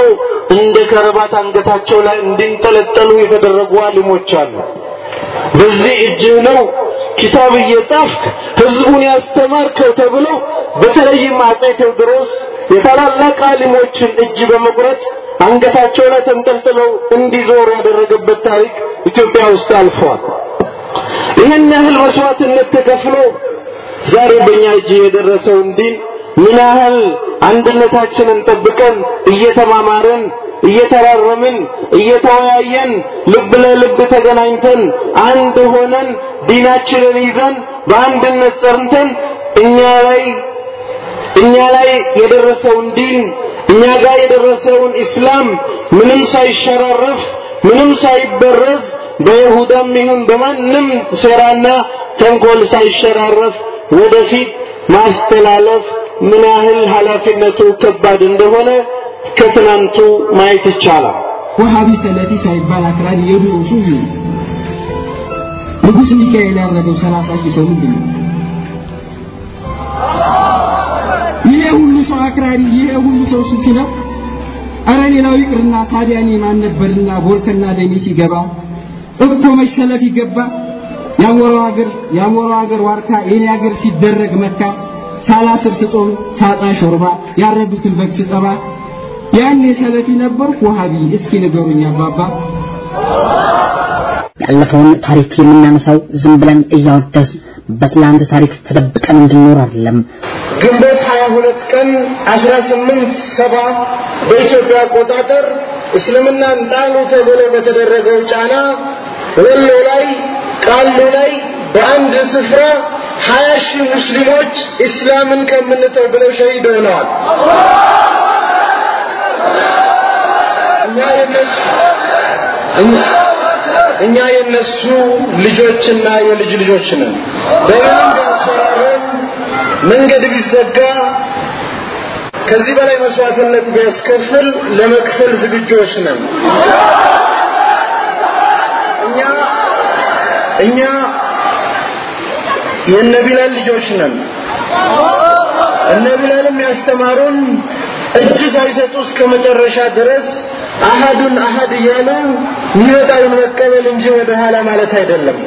እንደ ከረባት አንገታቸው ላይ እንዲንጠለጠሉ የተደረጉ አሊሞች አሉ። በዚህ እጅህ ነው ኪታብ እየጻፍክ ህዝቡን ያስተማርከው ተብሎ በተለይም አጼ ቴዎድሮስ የታላላቅ አሊሞችን እጅ በመቁረጥ አንገታቸው ላይ ተንጠልጥለው እንዲዞሩ ያደረገበት ታሪክ ኢትዮጵያ ውስጥ አልፏል። ይህን ያህል መስዋዕትነት ተከፍሎ ዛሬ በእኛ እጅ የደረሰውን ዲን ምን ያህል አንድነታችንን ጠብቀን እየተማማርን እየተራረምን እየተወያየን ልብ ለልብ ተገናኝተን አንድ ሆነን ዲናችንን ይዘን በአንድነት ጸንተን እኛ ላይ እኛ ላይ የደረሰውን ዲን እኛ ጋር የደረሰውን ኢስላም ምንም ሳይሸራረፍ ምንም ሳይበረዝ በይሁዳም ይሁን በማንም ሴራና ተንኮል ሳይሸራረፍ ወደፊት ማስተላለፍ ምን ያህል ኃላፊነቱ ከባድ እንደሆነ ከትናንቱ ማየት ይቻላል። ወሃቢ ሰለፊ ሳይባል አክራሪ የድሮ ሱፊ ንጉሥ ሚካኤል ያረደው ሰላሳ ሺህ ሰው ምንድን ነው? ይሄ ሁሉ ሰው አክራሪ፣ ይሄ ሁሉ ሰው ሱፊ ነው። አረ ሌላው ይቅርና ታዲያ እኔ ማን ነበርና ቦልከና ደሜ ሲገባ እኮ መሸለፍ ይገባ ያሞራው ሀገር ያሞራው ሀገር ዋርካ የኔ ሀገር ሲደረግ መካ ሳላስር ስጦም ሳጣ ሾርባ ያረዱትን በግ ስጠባ ያኔ ሰለፊ ነበርኩ ወሃቢ እስኪ ንገሩኝ አባባ ያለፈውን ታሪክ የምናነሳው ዝም ብለን እያወደስ በትላንት ታሪክ ተደብቀን እንድንኖር አይደለም። ግንቦት 22 ቀን 18 ሰባ በኢትዮጵያ አቆጣጠር እስልምናን ጣሉ ተብሎ በተደረገው ጫና ወሎ ላይ ቃሉ ላይ በአንድ ስፍራ ሀያ ሺህ ሙስሊሞች ኢስላምን ከምንተው ብለው ሸሂድ ሆነዋል። እኛ እኛ የነሱ ልጆችና የልጅ ልጆች ነን። በምንም መንገድ ቢዘጋ ከዚህ በላይ መስዋዕትነት ቢያስከፍል ለመክፈል ዝግጆች ነን። እኛ እኛ የእነ ልጆች ነን። እነ ቢላልም ያስተማሩን እጅ ሳይሰጡ እስከ መጨረሻ ድረስ አሃዱን አሃድ እያሉ የሚመጣውን መቀበል እንጂ ወደ ኋላ ማለት አይደለም።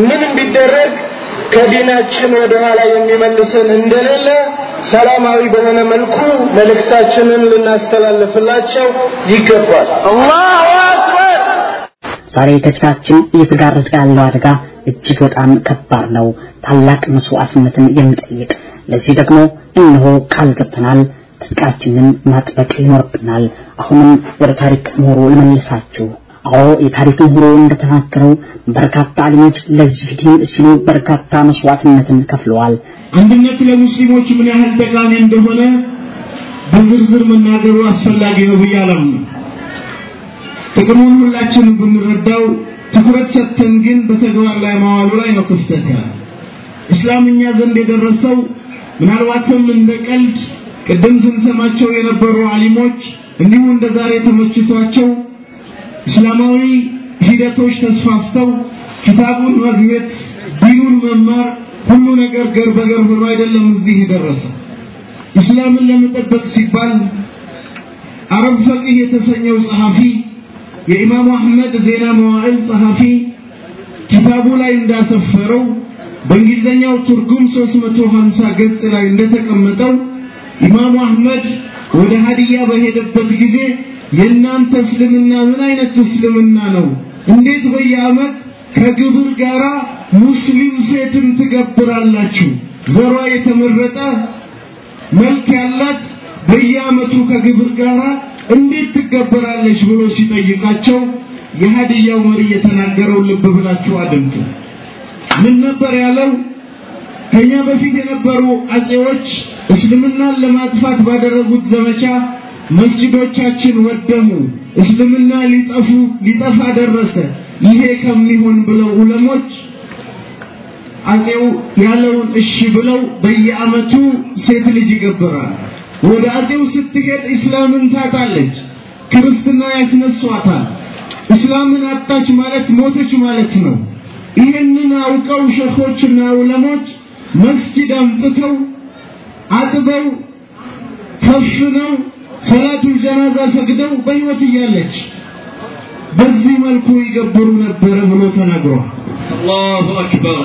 ምንም ቢደረግ ከዲናችን ወደ ኋላ የሚመልሰን እንደሌለ ሰላማዊ በሆነ መልኩ መልእክታችንን ልናስተላልፍላቸው ይገባል። አላሁ አክበር ዛሬ ከፊታችን እየተጋረጠ ያለው አደጋ እጅግ በጣም ከባድ ነው። ታላቅ መስዋዕትነትን የሚጠይቅ ለዚህ ደግሞ እነሆ ቃል ገብተናል። ትጥቃችንን ማጥበቅ ይኖርብናል። አሁንም ወደ ታሪክ ምሁሩ ልመልሳችሁ። አዎ የታሪክ ምሁሩ እንደተናገረው በርካታ አሊሞች ለዚህ ዲን ሲሉ በርካታ መስዋዕትነትን ከፍለዋል። አንድነት ለሙስሊሞች ምን ያህል ጠቃሚ እንደሆነ በዝርዝር መናገሩ አስፈላጊ ነው ብዬ አላምንም። ጥቅሙን ሁላችንም ብንረዳው ትኩረት ሰጥተን ግን በተግባር ላይ ማዋሉ ላይ ነው ክፍተት ያለ። እስላም እኛ ዘንድ የደረሰው ምናልባትም እንደ ቀልድ ቅድም ስንሰማቸው የነበሩ አሊሞች እንዲሁ እንደ ዛሬ ተመችቷቸው እስላማዊ ሂደቶች ተስፋፍተው ኪታቡን መግኘት ዲኑን መማር ሁሉ ነገር ገር በገር ሆኖ አይደለም እዚህ የደረሰው። እስላምን ለመጠበቅ ሲባል አረብ ፈቂህ የተሰኘው ጸሐፊ የኢማሙ አህመድ ዜና መዋዕል ጸሐፊ ኪታቡ ላይ እንዳሰፈረው በእንግሊዝኛው ትርጉም 350 ገጽ ላይ እንደተቀመጠው ኢማሙ አህመድ ወደ ሀዲያ በሄደበት ጊዜ የእናንተ እስልምና ምን አይነት እስልምና ነው? እንዴት በየዓመት ከግብር ጋራ ሙስሊም ሴትን ትገብራላችሁ? ዘሯ የተመረጠ መልክ ያላት በየዓመቱ ከግብር ጋራ እንዴት ትገበራለች ብሎ ሲጠይቃቸው የሀዲያው መሪ የተናገረው ልብ ብላችሁ አድምጡ። ምን ነበር ያለው? ከኛ በፊት የነበሩ አጼዎች እስልምናን ለማጥፋት ባደረጉት ዘመቻ መስጂዶቻችን ወደሙ፣ እስልምና ሊጠፉ ሊጠፋ ደረሰ። ይሄ ከሚሆን ብለው ዑለሞች አጼው ያለውን እሺ ብለው በየዓመቱ ሴት ልጅ ይገብራል። ወደ አጼው ስትሄድ እስላምን ታጣለች፣ ክርስትና ያስነሷታል። እስላምን አጣች ማለት ሞተች ማለት ነው። ይህንን አውቀው ሸኾችና ዑለሞች መስጂድ አምጥተው አጥበው ከፍነው ሰላቱል ጀናዛ ሰግደው በሕይወት እያለች በዚህ መልኩ ይገብሩ ነበረ ብሎ ተናግሯል። አላሁ አክበር።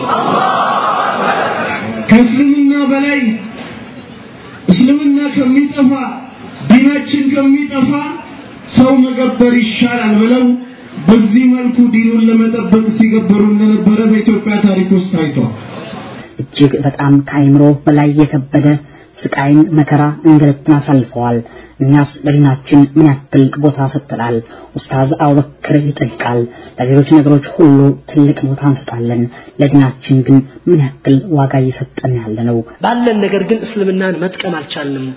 ከእስልምና በላይ እስልምና ከሚጠፋ ዲናችን ከሚጠፋ ሰው መገበር ይሻላል ብለው በዚህ መልኩ ዲኑን ለመጠበቅ ሲገብሩ እንደነበረ በኢትዮጵያ ታሪክ ውስጥ ታይቷል። እጅግ በጣም ከአይምሮ በላይ የከበደ ስቃይን፣ መከራ፣ እንግልትን አሳልፈዋል። እኛስ ለዲናችን ምን ያክል ቦታ ሰጥተናል? ኡስታዝ አቡበክር ይጠይቃል። ለሌሎች ነገሮች ሁሉ ትልቅ ቦታ እንሰጣለን፣ ለዲናችን ግን ምን ያክል ዋጋ እየሰጠን ያለ ነው? ባለን ነገር ግን እስልምናን መጥቀም አልቻልንም።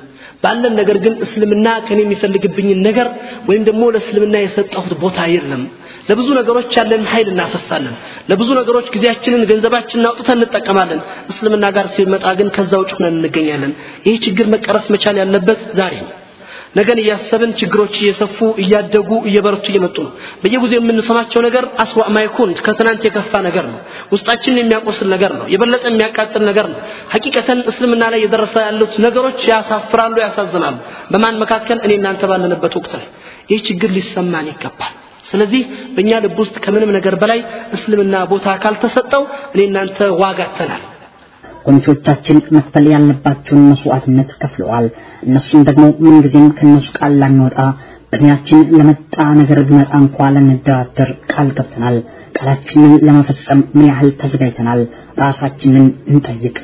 ባለን ነገር ግን እስልምና ከኔ የሚፈልግብኝን ነገር ወይም ደግሞ ለእስልምና የሰጠሁት ቦታ የለም። ለብዙ ነገሮች ያለን ኃይል እናፈሳለን። ለብዙ ነገሮች ጊዜያችንን፣ ገንዘባችንን አውጥተን እንጠቀማለን። እስልምና ጋር ሲመጣ ግን ከዛ ውጭ ሆነን እንገኛለን። ይህ ችግር መቀረፍ መቻል ያለበት ዛሬ ነው። ነገን እያሰብን ችግሮች እየሰፉ እያደጉ እየበረቱ እየመጡ ነው። በየጊዜው የምንሰማቸው ነገር አስዋ ማይኩን ከትናንት የከፋ ነገር ነው። ውስጣችንን የሚያቆስል ነገር ነው። የበለጠ የሚያቃጥል ነገር ነው። ሐቂቀተን እስልምና ላይ የደረሰ ያሉት ነገሮች ያሳፍራሉ፣ ያሳዝናሉ። በማን መካከል? እኔ እናንተ ባለንበት ወቅት ላይ ይህ ችግር ሊሰማን ይገባል። ስለዚህ በእኛ ልብ ውስጥ ከምንም ነገር በላይ እስልምና ቦታ ካልተሰጠው እኔ እናንተ ዋጋ አጥተናል። መክፈል ያለባቸውን መስዋዕትነት ከፍለዋል። እነሱም ደግሞ ምንጊዜም ከነሱ ቃል ላንወጣ በእድሜያችን ለመጣ ነገር ቢመጣ እንኳ ለንደራደር ቃል ገብተናል። ቃላችንን ለመፈጸም ምን ያህል ተዘጋጅተናል? ራሳችንን እንጠይቅ።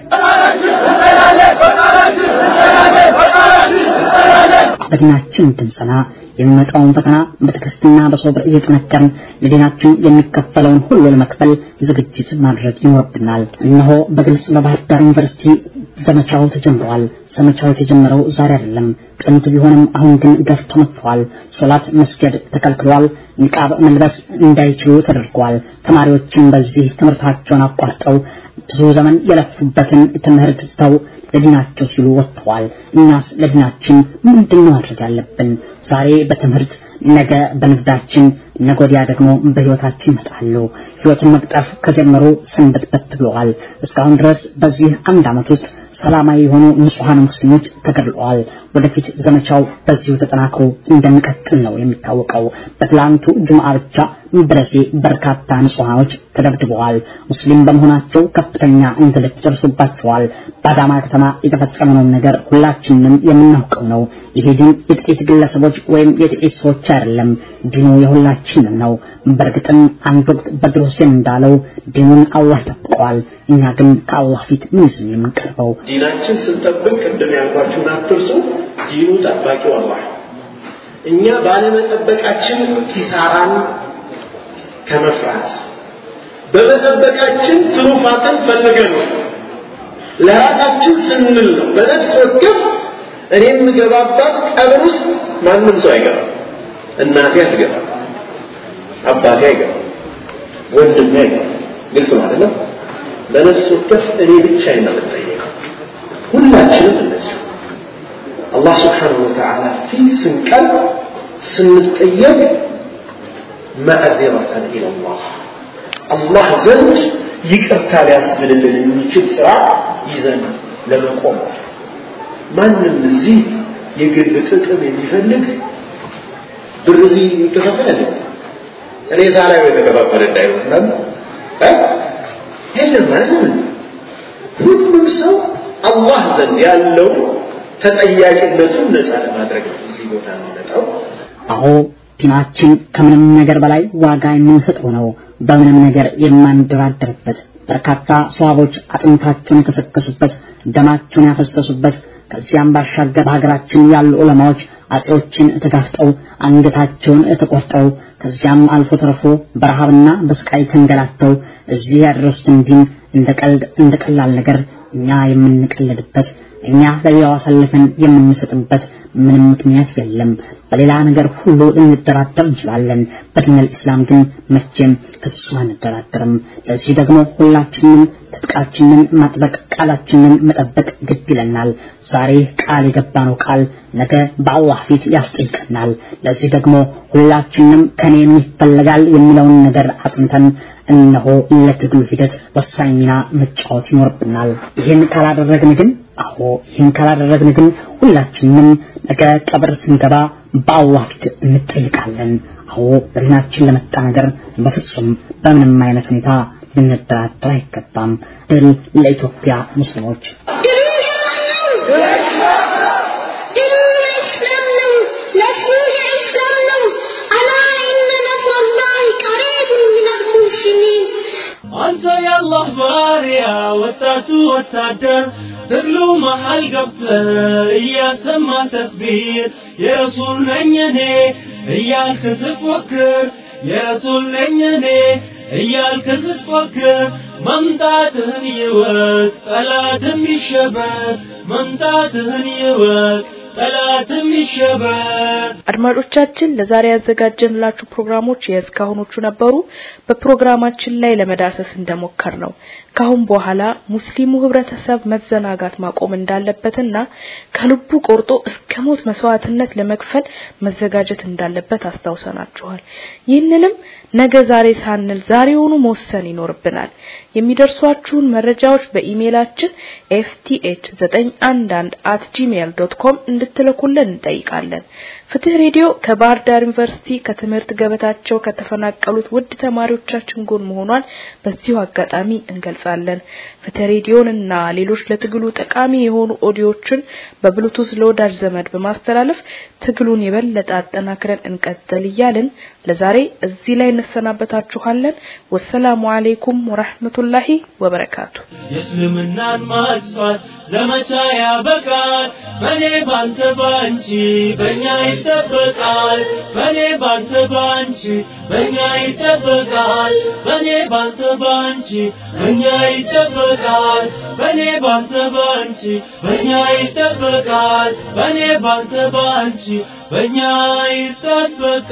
በዲናችን እንድንጸና የሚመጣውን ፈተና በትዕግስትና በሶብር እየጠነከርን ለዲናችን የሚከፈለውን ሁሉ ለመክፈል ዝግጅት ማድረግ ይኖርብናል። እነሆ በግልጽ በባህር ዳር ዩኒቨርሲቲ ዘመቻው ተጀምሯል። ዘመቻው የተጀመረው ዛሬ አይደለም፣ ጥንት ቢሆንም አሁን ግን ገፍቶ መጥቷል። ሶላት መስገድ ተከልክሏል። ኒቃብ መልበስ እንዳይችሉ ተደርጓል። ተማሪዎችን በዚህ ትምህርታቸውን አቋርጠው ብዙ ዘመን የለፉበትን ትምህርት ትተው ለዲናቸው ሲሉ ወጥተዋል። እኛስ ለዲናችን ምንድን ማድረግ ያለብን? ዛሬ በትምህርት ነገ በንግዳችን ነገ ወዲያ ደግሞ በህይወታችን ይመጣሉ። ህይወትን መቅጠፍ ከጀመሩ ሰንበትበት ብለዋል። እስካሁን ድረስ በዚህ አንድ ዓመት ውስጥ ሰላማዊ የሆኑ ንጹሐን ሙስሊሞች ተገድለዋል። ወደፊት ዘመቻው በዚሁ ተጠናክሮ እንደሚቀጥል ነው የሚታወቀው። በትላንቱ ጁምዓ ብቻ በደሴ በርካታ ንጹሐኖች ተደብድበዋል። ሙስሊም በመሆናቸው ከፍተኛ እንግልት ደርሶባቸዋል። በአዳማ ከተማ የተፈጸመውን ነገር ሁላችንም የምናውቀው ነው። ይሄ ዲን የጥቂት ግለሰቦች ወይም የጥቂት ሰዎች አይደለም። ዲኑ የሁላችንም ነው። በእርግጥም አንድ ወቅት በድር እንዳለው ዲኑን አላህ ጠብቀዋል። እኛ ግን ከአላህ ፊት ምን የምንቀርበው? ዲናችን ስንጠብቅ ቅድም ያልኳችሁን አትርሱ። ዲኑ ጠባቂው አላህ እኛ ባለመጠበቃችን ኪሳራን ከመፍራት በመጠበቃችን ትሩፋትን ፈልገን ነው። ለራሳችን ስንል ነው። በነፍስ ወከፍ እኔ የምገባባት ቀብር ውስጥ ማንም ሰው አይገባም። እናቴ አትገባም፣ አባቴ አይገባም፣ ወንድሜ አይገባም። ግልጽ ማለት ነው። በነፍስ ወከፍ እኔ ብቻ ነው ሁላችንም እንደዚሁ አላህ ስብሓነሁ ወተዓላ ፊት ስንቀር ስንጠየቅ መዕዚረተን ኢለላህ አላህ ዘንድ ይቅርታ ሊያስብልልን የሚችል ስራ ይዘን ለመቆም ማንም እዚህ የግል ጥቅም የሚፈልግ ብር እዚህ ይከፋፈል እኔ ዛሬ የተከፋፈለ እንዳይሆን የለም ማንም ሁሉም ሰው አላህ ዘንድ ያለው ተጠያቂነቱን ነፃ ለማድረግ እዚህ ቦታ የሚመጣው አዎ ዲናችን ከምንም ነገር በላይ ዋጋ የምንሰጠው ነው። በምንም ነገር የማንደራደርበት በርካታ ሰዋቦች አጥንታቸውን የተፈከሱበት ደማቸውን ያፈሰሱበት ከዚያም ባሻገር በሀገራችን ያሉ ዑለማዎች አጼዎችን ተጋፍጠው አንገታቸውን ተቆርጠው ከዚያም አልፎ ተርፎ በረሃብና በስቃይ ተንገላተው እዚህ ያደረሱትን ዲን እንደ ቀልድ እንደ ቀላል ነገር እኛ የምንቀልድበት እኛ ለሌላው አሳልፈን የምንሰጥበት ምንም ምክንያት የለም። በሌላ ነገር ሁሉ ልንደራደር እንችላለን። በዲነል ኢስላም ግን መቼም ከሱ አንደራደርም። ለዚህ ደግሞ ሁላችንም ትጥቃችንን ማጥበቅ፣ ቃላችንን መጠበቅ ግድ ይለናል። ዛሬ ቃል የገባነው ቃል ነገ በአላህ ፊት ያስጠይቀናል። ለዚህ ደግሞ ሁላችንም ከኔ የሚፈለጋል የሚለውን ነገር አጥንተን እነሆ ለትግሉ ሂደት ወሳኝ ሚና መጫወት ይኖርብናል። ይህን ካላደረግን ግን አዎ ይህን ካላደረግን ግን ሁላችንም ነገ ቀብር ስንገባ በአላህ እንጠይቃለን። አዎ በዲናችን ለመጣ ነገር በፍጹም በምንም አይነት ሁኔታ ልንደራደር አይገባም። ድል ለኢትዮጵያ ሙስሊሞች። አንተ የአላህ ባሪያ ወጣቱ ወታደር ትግሉ መሃል ገብተህ እያሰማ ተክቢር። የረሱል ነኝ እኔ እያልክ ስትፎክር። የረሱል ነኝ እኔ እያልክ ስትፎክር። መምጣትህን ይወቅ ጠላትም ይሸበር መምጣትህን ይወቅ ጠላትም ይሸበር አድማጮቻችን ለዛሬ ያዘጋጀንላችሁ ፕሮግራሞች የእስካሁኖቹ ነበሩ። በፕሮግራማችን ላይ ለመዳሰስ እንደሞከር ነው ካሁን በኋላ ሙስሊሙ ህብረተሰብ መዘናጋት ማቆም እንዳለበትና ከልቡ ቆርጦ እስከ ሞት መስዋዕትነት ለመክፈል መዘጋጀት እንዳለበት አስታውሰናችኋል። ይህንንም ነገ ዛሬ ሳንል ዛሬውኑ መወሰን ይኖርብናል። የሚደርሷችሁን መረጃዎች በኢሜይላችን fth911@gmail.com እንድትልኩልን እንጠይቃለን። ፍትህ ሬዲዮ ከባህር ዳር ዩኒቨርሲቲ ከትምህርት ገበታቸው ከተፈናቀሉት ውድ ተማሪዎቻችን ጎን መሆኗን በዚሁ አጋጣሚ እንገልጻለን። ፍትህ ሬዲዮንና ሌሎች ለትግሉ ጠቃሚ የሆኑ ኦዲዮችን በብሉቱዝ ለወዳጅ ዘመድ በማስተላለፍ ትግሉን የበለጠ አጠናክረን እንቀጥል እያልን ለዛሬ እዚህ ላይ እንሰናበታችኋለን። ወሰላሙ አለይኩም ወራህመቱላሂ ወበረካቱ። የእስልምናን ማጥፋት ዘመቻ ያበቃል። በኔ ባንተ ባንቺ በእኛ ይጠበቃል። በኔ ባንተ ባንቺ በእኛ ይጠበቃል። በኔ ባንተ ባንቺ በእኛ ይጠበቃል። በኔ ባንተ ባንቺ በእኛ ይጠበቃል። በኔ ባንተ ባንቺ በእኛ ይጠበቃል።